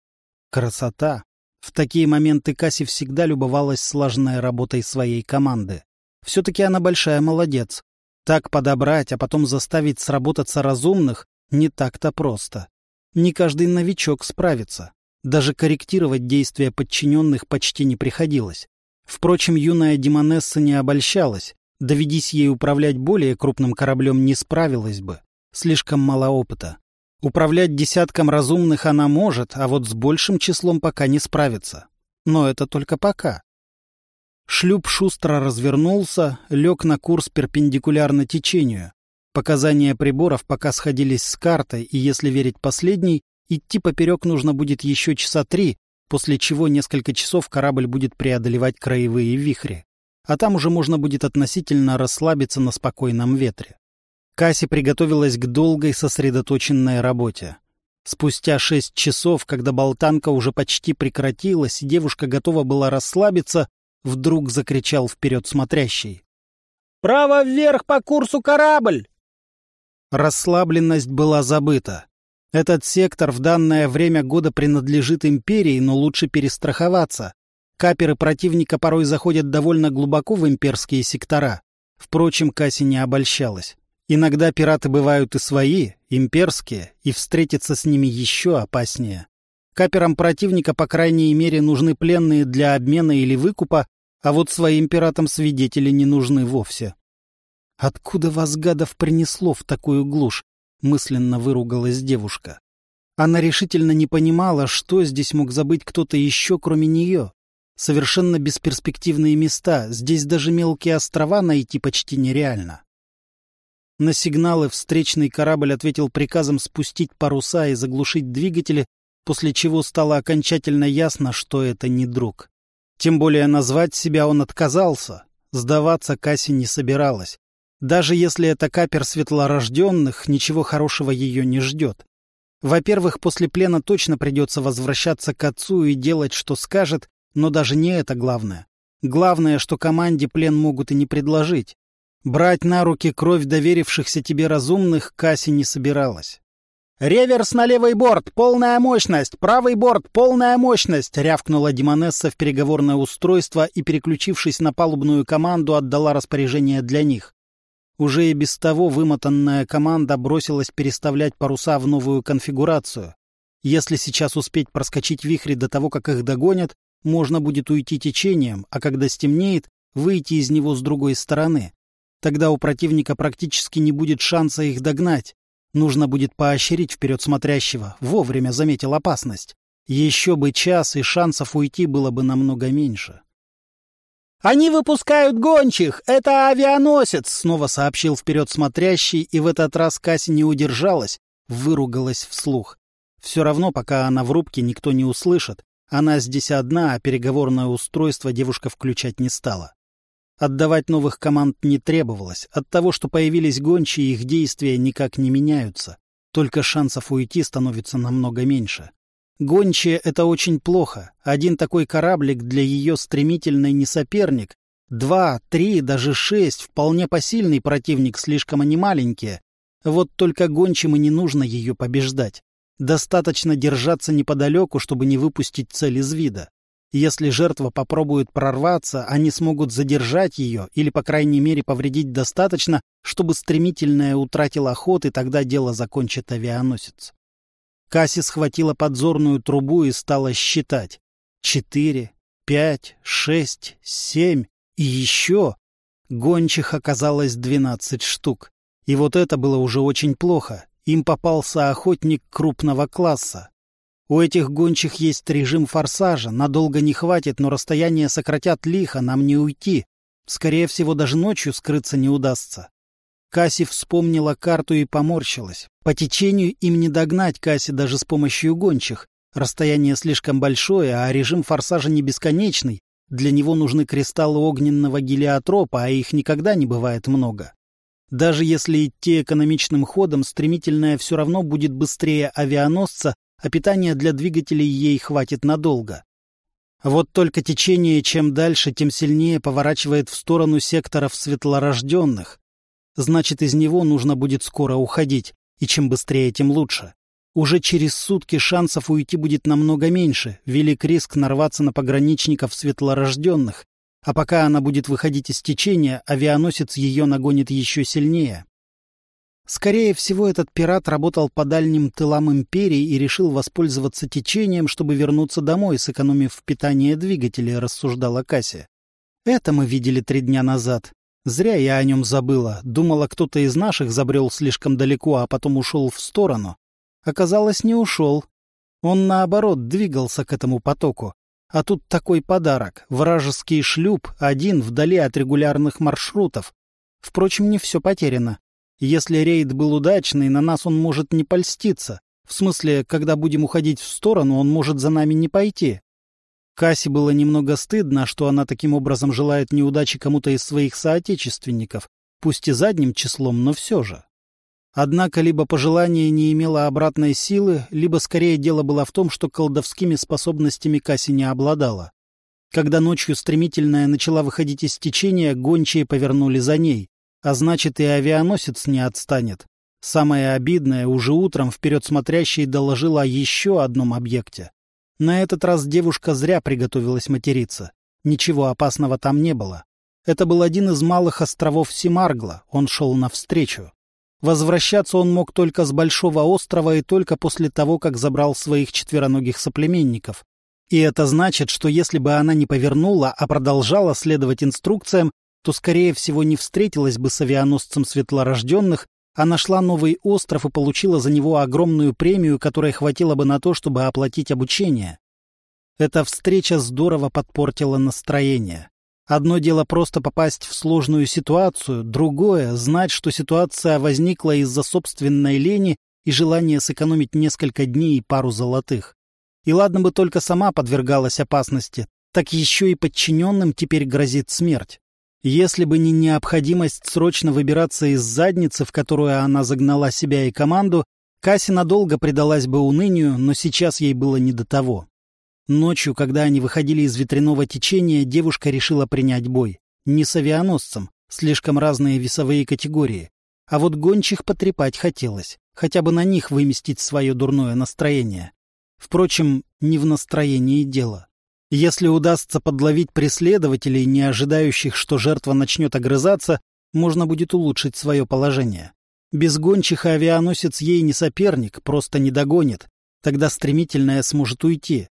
Красота! В такие моменты Касси всегда любовалась слаженной работой своей команды. Все-таки она большая молодец. Так подобрать, а потом заставить сработаться разумных не так-то просто. Не каждый новичок справится. Даже корректировать действия подчиненных почти не приходилось. Впрочем, юная Демонесса не обольщалась. Доведись ей управлять более крупным кораблем, не справилась бы. Слишком мало опыта. Управлять десятком разумных она может, а вот с большим числом пока не справится. Но это только пока. Шлюп шустро развернулся, лег на курс перпендикулярно течению. Показания приборов пока сходились с картой, и если верить последней, Идти поперек нужно будет еще часа три, после чего несколько часов корабль будет преодолевать краевые вихри. А там уже можно будет относительно расслабиться на спокойном ветре. Касси приготовилась к долгой сосредоточенной работе. Спустя шесть часов, когда болтанка уже почти прекратилась и девушка готова была расслабиться, вдруг закричал вперед смотрящий. «Право вверх по курсу корабль!» Расслабленность была забыта. Этот сектор в данное время года принадлежит империи, но лучше перестраховаться. Каперы противника порой заходят довольно глубоко в имперские сектора. Впрочем, Касси не обольщалась. Иногда пираты бывают и свои, имперские, и встретиться с ними еще опаснее. Каперам противника, по крайней мере, нужны пленные для обмена или выкупа, а вот своим пиратам свидетели не нужны вовсе. Откуда вас, гадов, принесло в такую глушь? Мысленно выругалась девушка. Она решительно не понимала, что здесь мог забыть кто-то еще, кроме нее. Совершенно бесперспективные места, здесь даже мелкие острова найти почти нереально. На сигналы встречный корабль ответил приказом спустить паруса и заглушить двигатели, после чего стало окончательно ясно, что это не друг. Тем более назвать себя он отказался, сдаваться Касси не собиралась. Даже если это капер светлорожденных, ничего хорошего ее не ждет. Во-первых, после плена точно придется возвращаться к отцу и делать, что скажет, но даже не это главное. Главное, что команде плен могут и не предложить. Брать на руки кровь доверившихся тебе разумных Касси не собиралась. «Реверс на левый борт! Полная мощность! Правый борт! Полная мощность!» — рявкнула Демонесса в переговорное устройство и, переключившись на палубную команду, отдала распоряжение для них. Уже и без того вымотанная команда бросилась переставлять паруса в новую конфигурацию. Если сейчас успеть проскочить вихри до того, как их догонят, можно будет уйти течением, а когда стемнеет, выйти из него с другой стороны. Тогда у противника практически не будет шанса их догнать. Нужно будет поощрить вперед смотрящего, вовремя заметил опасность. Еще бы час, и шансов уйти было бы намного меньше. «Они выпускают гончих! Это авианосец!» — снова сообщил вперед смотрящий, и в этот раз Касси не удержалась, выругалась вслух. Все равно, пока она в рубке, никто не услышит. Она здесь одна, а переговорное устройство девушка включать не стала. Отдавать новых команд не требовалось. От того, что появились гончие, их действия никак не меняются. Только шансов уйти становится намного меньше. Гончие — это очень плохо. Один такой кораблик для ее стремительной не соперник. Два, три, даже шесть — вполне посильный противник, слишком они маленькие. Вот только гончим и не нужно ее побеждать. Достаточно держаться неподалеку, чтобы не выпустить цель из вида. Если жертва попробует прорваться, они смогут задержать ее или, по крайней мере, повредить достаточно, чтобы стремительная утратила ход, и тогда дело закончит авианосец. Касси схватила подзорную трубу и стала считать. Четыре, пять, шесть, семь и еще. Гончих оказалось двенадцать штук. И вот это было уже очень плохо. Им попался охотник крупного класса. У этих гончих есть режим форсажа, надолго не хватит, но расстояние сократят лихо, нам не уйти. Скорее всего, даже ночью скрыться не удастся. Касси вспомнила карту и поморщилась. По течению им не догнать Касси даже с помощью гончих. Расстояние слишком большое, а режим форсажа не бесконечный. Для него нужны кристаллы огненного гелиотропа, а их никогда не бывает много. Даже если идти экономичным ходом, стремительная все равно будет быстрее авианосца, а питания для двигателей ей хватит надолго. Вот только течение чем дальше, тем сильнее поворачивает в сторону секторов светлорожденных. Значит, из него нужно будет скоро уходить, и чем быстрее, тем лучше. Уже через сутки шансов уйти будет намного меньше, велик риск нарваться на пограничников светлорожденных, а пока она будет выходить из течения, авианосец ее нагонит еще сильнее. Скорее всего, этот пират работал по дальним тылам империи и решил воспользоваться течением, чтобы вернуться домой, сэкономив питание двигателя, рассуждала Касси. Это мы видели три дня назад. Зря я о нем забыла. Думала, кто-то из наших забрел слишком далеко, а потом ушел в сторону. Оказалось, не ушел. Он, наоборот, двигался к этому потоку. А тут такой подарок. Вражеский шлюп, один вдали от регулярных маршрутов. Впрочем, не все потеряно. Если рейд был удачный, на нас он может не польститься. В смысле, когда будем уходить в сторону, он может за нами не пойти. Кассе было немного стыдно, что она таким образом желает неудачи кому-то из своих соотечественников, пусть и задним числом, но все же. Однако либо пожелание не имело обратной силы, либо скорее дело было в том, что колдовскими способностями Касси не обладала. Когда ночью стремительная начала выходить из течения, гончие повернули за ней. А значит, и авианосец не отстанет. Самое обидное, уже утром вперед смотрящий доложил о еще одном объекте. На этот раз девушка зря приготовилась материться. Ничего опасного там не было. Это был один из малых островов Симаргла, он шел навстречу. Возвращаться он мог только с Большого острова и только после того, как забрал своих четвероногих соплеменников. И это значит, что если бы она не повернула, а продолжала следовать инструкциям, то, скорее всего, не встретилась бы с авианосцем светлорожденных, а нашла новый остров и получила за него огромную премию, которая хватила бы на то, чтобы оплатить обучение. Эта встреча здорово подпортила настроение. Одно дело просто попасть в сложную ситуацию, другое — знать, что ситуация возникла из-за собственной лени и желания сэкономить несколько дней и пару золотых. И ладно бы только сама подвергалась опасности, так еще и подчиненным теперь грозит смерть. Если бы не необходимость срочно выбираться из задницы, в которую она загнала себя и команду, Касси надолго предалась бы унынию, но сейчас ей было не до того. Ночью, когда они выходили из ветряного течения, девушка решила принять бой. Не с авианосцем, слишком разные весовые категории. А вот гончих потрепать хотелось, хотя бы на них выместить свое дурное настроение. Впрочем, не в настроении дело. Если удастся подловить преследователей, не ожидающих, что жертва начнет огрызаться, можно будет улучшить свое положение. Без гончих авианосец ей не соперник, просто не догонит. Тогда стремительная сможет уйти.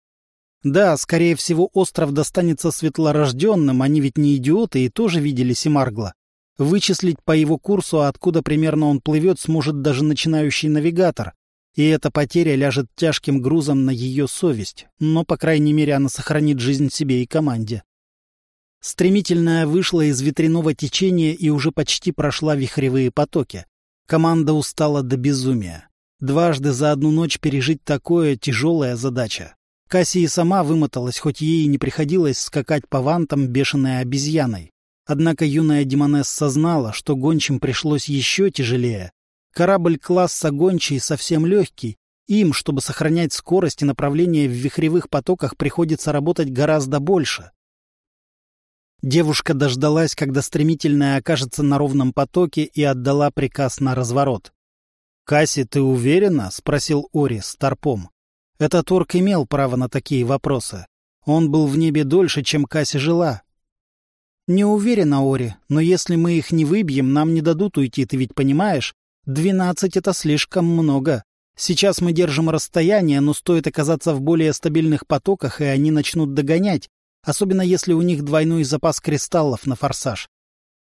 Да, скорее всего, остров достанется светлорожденным, они ведь не идиоты и тоже видели Семаргла. Вычислить по его курсу, откуда примерно он плывет, сможет даже начинающий навигатор. И эта потеря ляжет тяжким грузом на ее совесть, но, по крайней мере, она сохранит жизнь себе и команде. Стремительная вышла из ветряного течения и уже почти прошла вихревые потоки. Команда устала до безумия. Дважды за одну ночь пережить такое — тяжелая задача. Кассия сама вымоталась, хоть ей и не приходилось скакать по вантам бешеной обезьяной. Однако юная Демонесса знала, что гончим пришлось еще тяжелее, Корабль класса «Гончий» совсем легкий. Им, чтобы сохранять скорость и направление в вихревых потоках, приходится работать гораздо больше. Девушка дождалась, когда стремительная окажется на ровном потоке, и отдала приказ на разворот. «Касси, ты уверена?» — спросил Ори с торпом. Этот орк имел право на такие вопросы. Он был в небе дольше, чем Касси жила. Не уверена, Ори, но если мы их не выбьем, нам не дадут уйти, ты ведь понимаешь? Двенадцать — это слишком много. Сейчас мы держим расстояние, но стоит оказаться в более стабильных потоках, и они начнут догонять, особенно если у них двойной запас кристаллов на форсаж.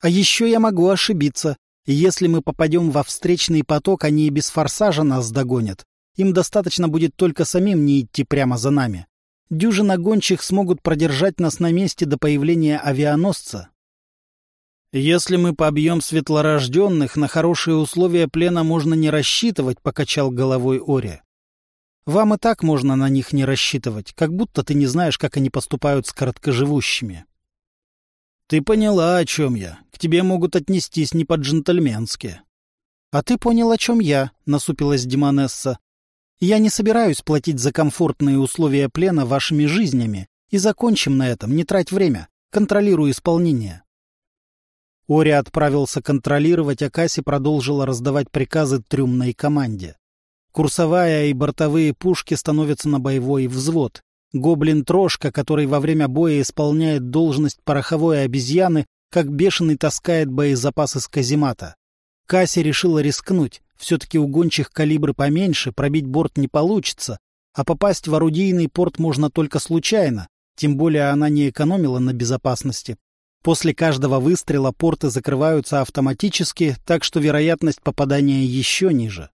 А еще я могу ошибиться. Если мы попадем во встречный поток, они и без форсажа нас догонят. Им достаточно будет только самим не идти прямо за нами. Дюжина гончих смогут продержать нас на месте до появления авианосца. «Если мы побьем светлорожденных, на хорошие условия плена можно не рассчитывать», — покачал головой Ори. «Вам и так можно на них не рассчитывать, как будто ты не знаешь, как они поступают с короткоживущими». «Ты поняла, о чем я. К тебе могут отнестись не по-джентльменски». «А ты понял, о чем я», — насупилась Димонесса. Я не собираюсь платить за комфортные условия плена вашими жизнями. И закончим на этом, не трать время. Контролируй исполнение. Ори отправился контролировать, а Касси продолжила раздавать приказы трюмной команде. Курсовая и бортовые пушки становятся на боевой взвод. Гоблин-трошка, который во время боя исполняет должность пороховой обезьяны, как бешеный таскает боезапасы с каземата. Касси решила рискнуть. Все-таки у гончих калибры поменьше, пробить борт не получится, а попасть в орудийный порт можно только случайно, тем более она не экономила на безопасности. После каждого выстрела порты закрываются автоматически, так что вероятность попадания еще ниже.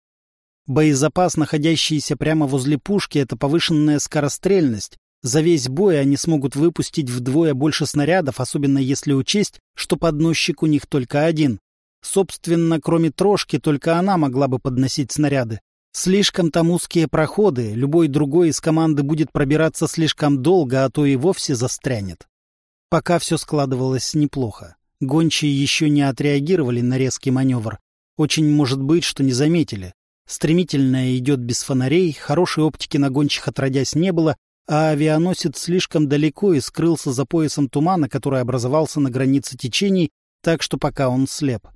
Боезапас, находящийся прямо возле пушки, это повышенная скорострельность. За весь бой они смогут выпустить вдвое больше снарядов, особенно если учесть, что подносчик у них только один. Собственно, кроме трошки, только она могла бы подносить снаряды. Слишком там узкие проходы, любой другой из команды будет пробираться слишком долго, а то и вовсе застрянет. Пока все складывалось неплохо. Гончие еще не отреагировали на резкий маневр. Очень может быть, что не заметили. Стремительная идет без фонарей, хорошей оптики на гончих отродясь не было, а авианосец слишком далеко и скрылся за поясом тумана, который образовался на границе течений, так что пока он слеп.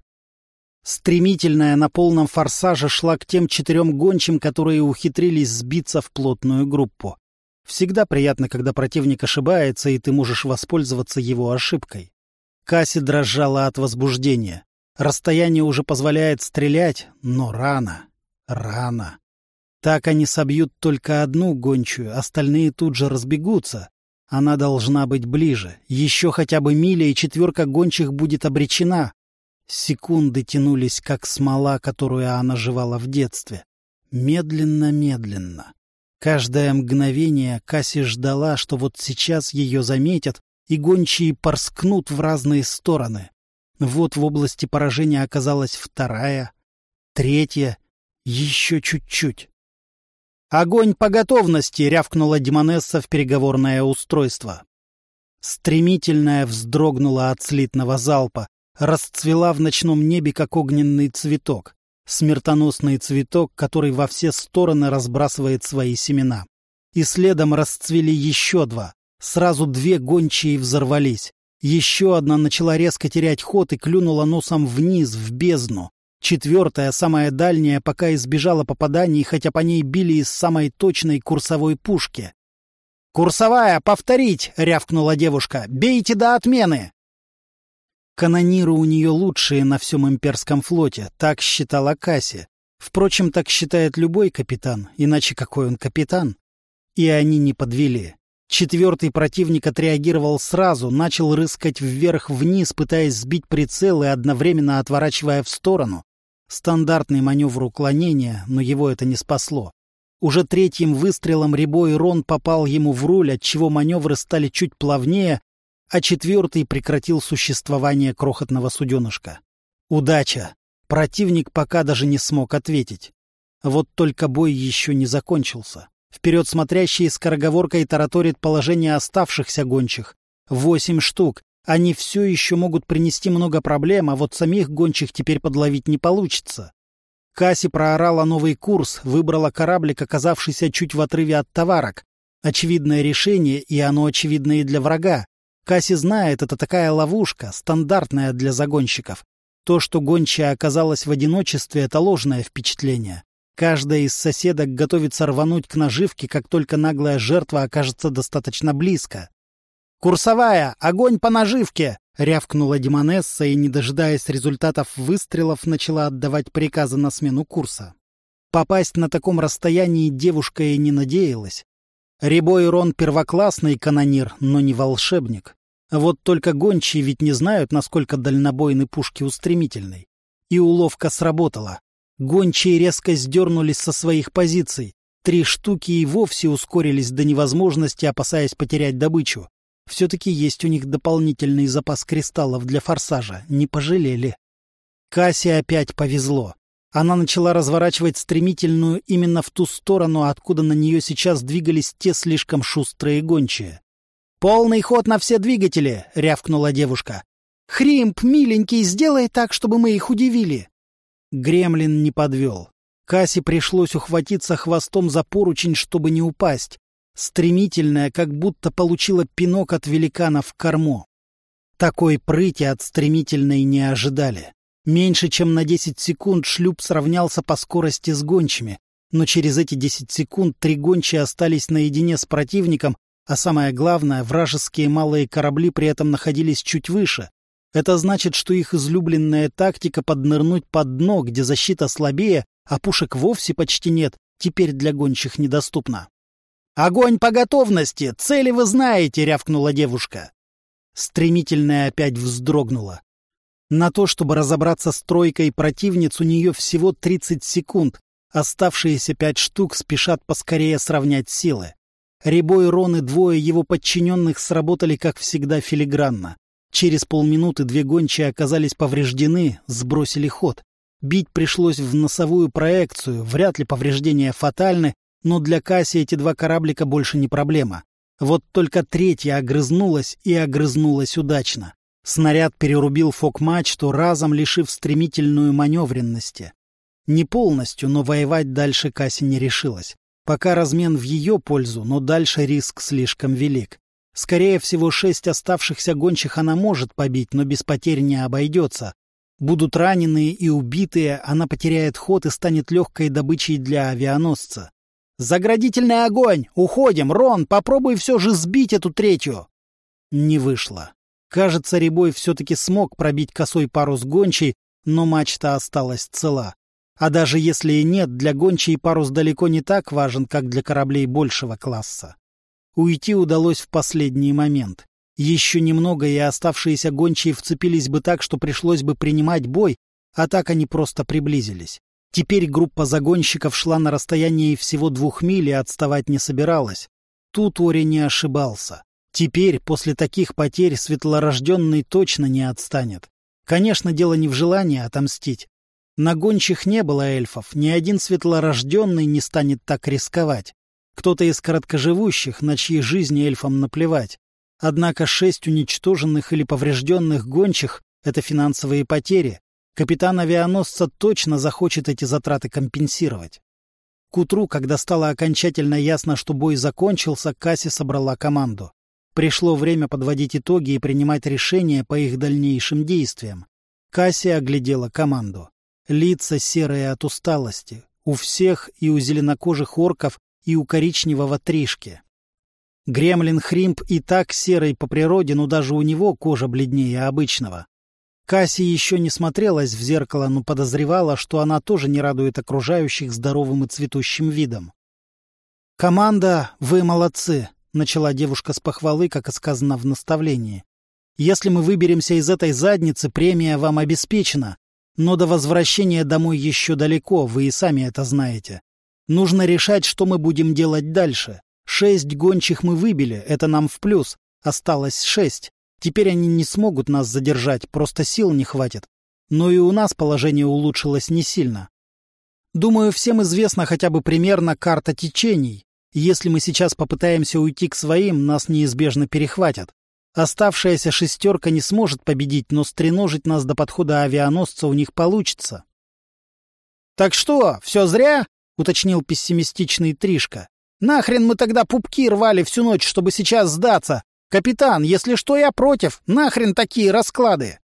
Стремительная на полном форсаже шла к тем четырем гончим, которые ухитрились сбиться в плотную группу. Всегда приятно, когда противник ошибается, и ты можешь воспользоваться его ошибкой. Касси дрожала от возбуждения. Расстояние уже позволяет стрелять, но рано, рано. Так они собьют только одну гончую, остальные тут же разбегутся. Она должна быть ближе. Еще хотя бы миля, и четверка гончих будет обречена. Секунды тянулись, как смола, которую она жевала в детстве. Медленно-медленно. Каждое мгновение Касси ждала, что вот сейчас ее заметят, и гончие порскнут в разные стороны. Вот в области поражения оказалась вторая, третья, еще чуть-чуть. «Огонь по готовности!» — рявкнула Демонесса в переговорное устройство. Стремительная вздрогнула от слитного залпа расцвела в ночном небе, как огненный цветок. Смертоносный цветок, который во все стороны разбрасывает свои семена. И следом расцвели еще два. Сразу две гончие взорвались. Еще одна начала резко терять ход и клюнула носом вниз, в бездну. Четвертая, самая дальняя, пока избежала попаданий, хотя по ней били из самой точной курсовой пушки. «Курсовая, повторить!» — рявкнула девушка. «Бейте до отмены!» Канониры у нее лучшие на всем имперском флоте, так считала Касси. Впрочем, так считает любой капитан, иначе какой он капитан? И они не подвели. Четвертый противник отреагировал сразу, начал рыскать вверх-вниз, пытаясь сбить прицел и одновременно отворачивая в сторону. Стандартный маневр уклонения, но его это не спасло. Уже третьим выстрелом Рябой Рон попал ему в руль, отчего маневры стали чуть плавнее, а четвертый прекратил существование крохотного суденышка. Удача! Противник пока даже не смог ответить. Вот только бой еще не закончился. Вперед смотрящий скороговоркой тараторит положение оставшихся гончих. Восемь штук. Они все еще могут принести много проблем, а вот самих гончих теперь подловить не получится. Касси проорала новый курс, выбрала кораблик, оказавшийся чуть в отрыве от товарок. Очевидное решение, и оно очевидно и для врага. Касси знает, это такая ловушка, стандартная для загонщиков. То, что гончая оказалась в одиночестве, это ложное впечатление. Каждая из соседок готовится рвануть к наживке, как только наглая жертва окажется достаточно близко. «Курсовая! Огонь по наживке!» — рявкнула Демонесса и, не дожидаясь результатов выстрелов, начала отдавать приказы на смену курса. Попасть на таком расстоянии девушка и не надеялась. Рябой Рон первоклассный канонир, но не волшебник. Вот только гончие ведь не знают, насколько дальнобойны пушки устремительной. И уловка сработала. Гончие резко сдернулись со своих позиций. Три штуки и вовсе ускорились до невозможности, опасаясь потерять добычу. Все-таки есть у них дополнительный запас кристаллов для форсажа. Не пожалели. Кассе опять повезло. Она начала разворачивать стремительную именно в ту сторону, откуда на нее сейчас двигались те слишком шустрые гончие. «Полный ход на все двигатели!» — рявкнула девушка. «Хримп, миленький, сделай так, чтобы мы их удивили!» Гремлин не подвел. Кассе пришлось ухватиться хвостом за поручень, чтобы не упасть. Стремительная, как будто получила пинок от великана в корму. Такой прыти от стремительной не ожидали. Меньше чем на 10 секунд шлюп сравнялся по скорости с гончими, но через эти 10 секунд три гончие остались наедине с противником, а самое главное, вражеские малые корабли при этом находились чуть выше, это значит, что их излюбленная тактика поднырнуть под дно, где защита слабее, а пушек вовсе почти нет, теперь для гончих недоступна. «Огонь по готовности! Цели вы знаете!» — рявкнула девушка. Стремительная опять вздрогнула. На то, чтобы разобраться с тройкой противниц, у нее всего 30 секунд. Оставшиеся пять штук спешат поскорее сравнять силы. Рябой Рон и двое его подчиненных сработали, как всегда, филигранно. Через полминуты две гончие оказались повреждены, сбросили ход. Бить пришлось в носовую проекцию, вряд ли повреждения фатальны, но для Касси эти два кораблика больше не проблема. Вот только третья огрызнулась и огрызнулась удачно. Снаряд перерубил фок-мачту, разом лишив стремительную маневренности. Не полностью, но воевать дальше Касси не решилась. Пока размен в ее пользу, но дальше риск слишком велик. Скорее всего, шесть оставшихся гончих она может побить, но без потерь не обойдется. Будут раненые и убитые, она потеряет ход и станет легкой добычей для авианосца. «Заградительный огонь! Уходим! Рон, попробуй все же сбить эту третью!» Не вышло. Кажется, Рябой все-таки смог пробить косой парус гончей, но мачта осталась цела. А даже если и нет, для гончей парус далеко не так важен, как для кораблей большего класса. Уйти удалось в последний момент. Еще немного, и оставшиеся гончие вцепились бы так, что пришлось бы принимать бой, а так они просто приблизились. Теперь группа загонщиков шла на расстоянии всего двух миль и отставать не собиралась. Тут Ори не ошибался. Теперь, после таких потерь, светлорожденный точно не отстанет. Конечно, дело не в желании отомстить. На гончих не было эльфов, ни один светлорожденный не станет так рисковать. Кто-то из короткоживущих, на чьи жизни эльфам наплевать. Однако шесть уничтоженных или поврежденных гончих — это финансовые потери. Капитан авианосца точно захочет эти затраты компенсировать. К утру, когда стало окончательно ясно, что бой закончился, Касси собрала команду. Пришло время подводить итоги и принимать решения по их дальнейшим действиям. Касси оглядела команду. Лица серые от усталости. У всех и у зеленокожих орков и у коричневого тришки. Гремлин Хримп и так серый по природе, но даже у него кожа бледнее обычного. Касси еще не смотрелась в зеркало, но подозревала, что она тоже не радует окружающих здоровым и цветущим видом. «Команда, вы молодцы!» — начала девушка с похвалы, как и сказано в наставлении. «Если мы выберемся из этой задницы, премия вам обеспечена. Но до возвращения домой еще далеко, вы и сами это знаете. Нужно решать, что мы будем делать дальше. Шесть гончих мы выбили, это нам в плюс. Осталось шесть. Теперь они не смогут нас задержать, просто сил не хватит. Но и у нас положение улучшилось не сильно. Думаю, всем известна хотя бы примерно карта течений. Если мы сейчас попытаемся уйти к своим, нас неизбежно перехватят. Оставшаяся шестерка не сможет победить, но стреножить нас до подхода авианосца у них получится. — Так что, все зря? — уточнил пессимистичный Тришка. «Нахрен мы тогда пупки рвали всю ночь, чтобы сейчас сдаться? Капитан, если что, я против. Нахрен такие расклады?»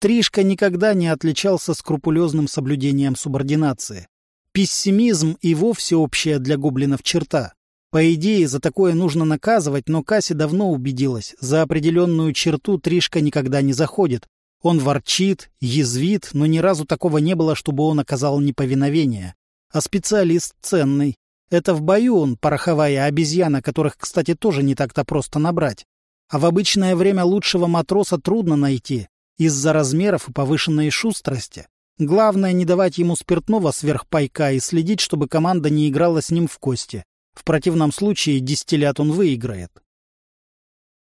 Тришка никогда не отличался скрупулезным соблюдением субординации. Пессимизм и вовсе общая для гоблинов черта. По идее, за такое нужно наказывать, но Касси давно убедилась, за определенную черту Тришка никогда не заходит. Он ворчит, язвит, но ни разу такого не было, чтобы он оказал неповиновение. А специалист ценный. Это в бою он пороховая обезьяна, которых, кстати, тоже не так-то просто набрать. А в обычное время лучшего матроса трудно найти, из-за размеров и повышенной шустрости. Главное, не давать ему спиртного сверхпайка и следить, чтобы команда не играла с ним в кости. В противном случае дистиллят он выиграет.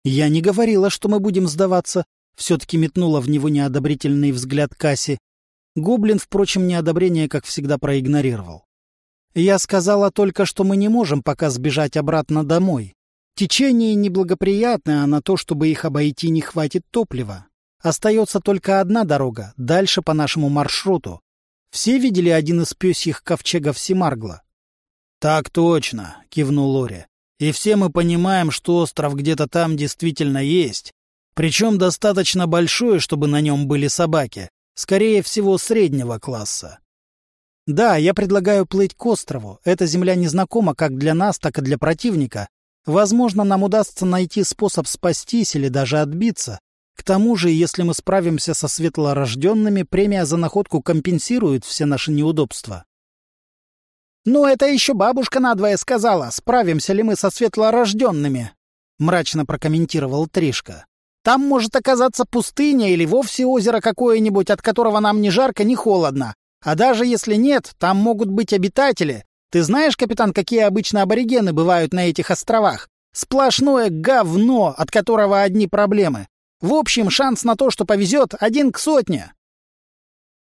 «Я не говорила, что мы будем сдаваться», — все-таки метнула в него неодобрительный взгляд Касси. Гоблин, впрочем, неодобрение, как всегда, проигнорировал. «Я сказала только, что мы не можем пока сбежать обратно домой. Течение неблагоприятное, а на то, чтобы их обойти, не хватит топлива. Остается только одна дорога, дальше по нашему маршруту. Все видели один из пёсьих ковчегов Семаргла?» «Так точно», — кивнул Лори. «И все мы понимаем, что остров где-то там действительно есть. Причем достаточно большой, чтобы на нем были собаки. Скорее всего, среднего класса. Да, я предлагаю плыть к острову. Эта земля незнакома как для нас, так и для противника. Возможно, нам удастся найти способ спастись или даже отбиться. К тому же, если мы справимся со светлорожденными, премия за находку компенсирует все наши неудобства. «Ну, это еще бабушка надвое сказала, справимся ли мы со светлорожденными», — мрачно прокомментировал Тришка. «Там может оказаться пустыня или вовсе озеро какое-нибудь, от которого нам ни жарко, ни холодно. А даже если нет, там могут быть обитатели. Ты знаешь, капитан, какие обычно аборигены бывают на этих островах? Сплошное говно, от которого одни проблемы. В общем, шанс на то, что повезет, один к сотне.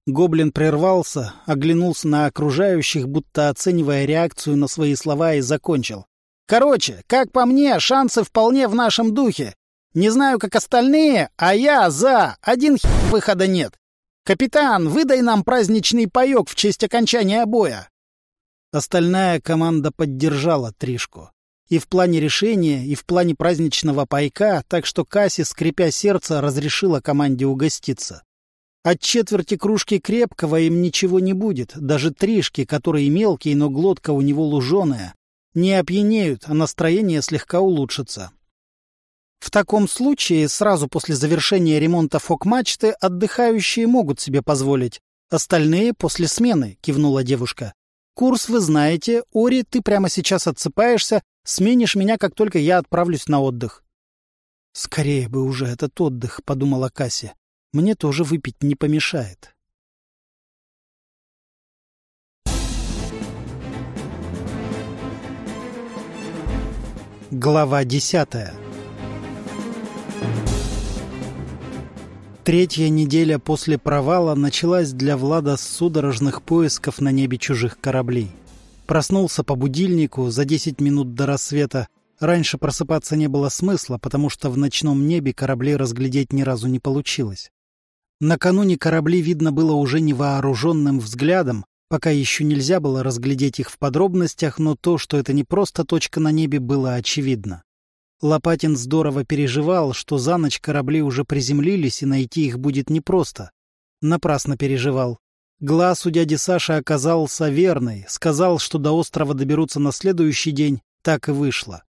Гоблин прервался, оглянулся на окружающих, будто оценивая реакцию на свои слова, и закончил. «Короче, как по мне, шансы вполне в нашем духе. Не знаю, как остальные, а я за. Один хер выхода нет. «Капитан, выдай нам праздничный паёк в честь окончания боя!» Остальная команда поддержала Тришку. И в плане решения, и в плане праздничного пайка, так что Касси, скрипя сердце, разрешила команде угоститься. От четверти кружки крепкого им ничего не будет, даже Тришки, который мелкий, но глотка у него луженая, не опьянеют, а настроение слегка улучшится. В таком случае, сразу после завершения ремонта фок-мачты, отдыхающие могут себе позволить. Остальные — после смены, — кивнула девушка. Курс вы знаете. Ори, ты прямо сейчас отсыпаешься, сменишь меня, как только я отправлюсь на отдых. Скорее бы уже этот отдых, — подумала Касси. Мне тоже выпить не помешает. Глава десятая Третья неделя после провала началась для Влада с судорожных поисков на небе чужих кораблей. Проснулся по будильнику за 10 минут до рассвета. Раньше просыпаться не было смысла, потому что в ночном небе корабли разглядеть ни разу не получилось. Накануне корабли видно было уже невооруженным взглядом, пока еще нельзя было разглядеть их в подробностях, но то, что это не просто точка на небе, было очевидно. Лопатин здорово переживал, что за ночь корабли уже приземлились, и найти их будет непросто. Напрасно переживал. Глаз у дяди Саши оказался верный, сказал, что до острова доберутся на следующий день, так и вышло.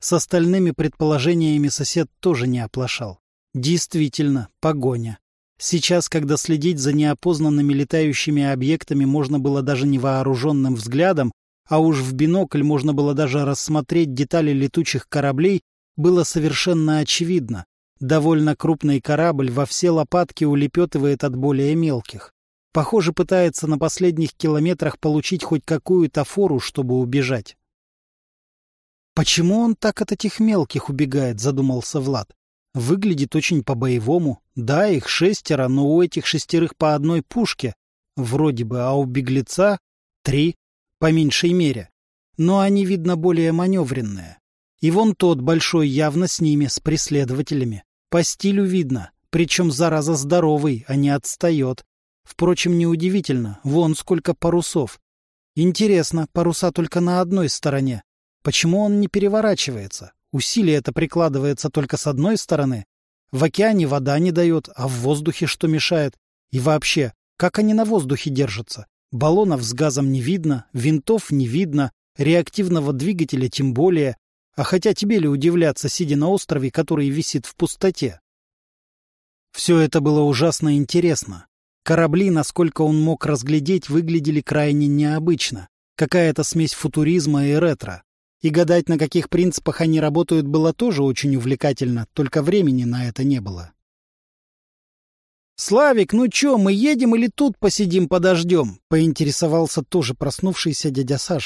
С остальными предположениями сосед тоже не оплошал. Действительно, погоня. Сейчас, когда следить за неопознанными летающими объектами можно было даже невооруженным взглядом, а уж в бинокль можно было даже рассмотреть детали летучих кораблей, было совершенно очевидно. Довольно крупный корабль во все лопатки улепетывает от более мелких. Похоже, пытается на последних километрах получить хоть какую-то фору, чтобы убежать. «Почему он так от этих мелких убегает?» — задумался Влад. «Выглядит очень по-боевому. Да, их шестеро, но у этих шестерых по одной пушке. Вроде бы, а у беглеца три, по меньшей мере. Но они, видно, более маневренные. И вон тот большой явно с ними, с преследователями. По стилю видно, причем зараза здоровый, а не отстает. Впрочем, неудивительно, вон сколько парусов. Интересно, паруса только на одной стороне. Почему он не переворачивается? Усилие это прикладывается только с одной стороны. В океане вода не дает, а в воздухе что мешает? И вообще, как они на воздухе держатся? Баллонов с газом не видно, винтов не видно, реактивного двигателя тем более. А хотя тебе ли удивляться, сидя на острове, который висит в пустоте? Все это было ужасно интересно. Корабли, насколько он мог разглядеть, выглядели крайне необычно. Какая-то смесь футуризма и ретро. И гадать, на каких принципах они работают, было тоже очень увлекательно, только времени на это не было. «Славик, ну чё, мы едем или тут посидим подождем?» — поинтересовался тоже проснувшийся дядя Саша.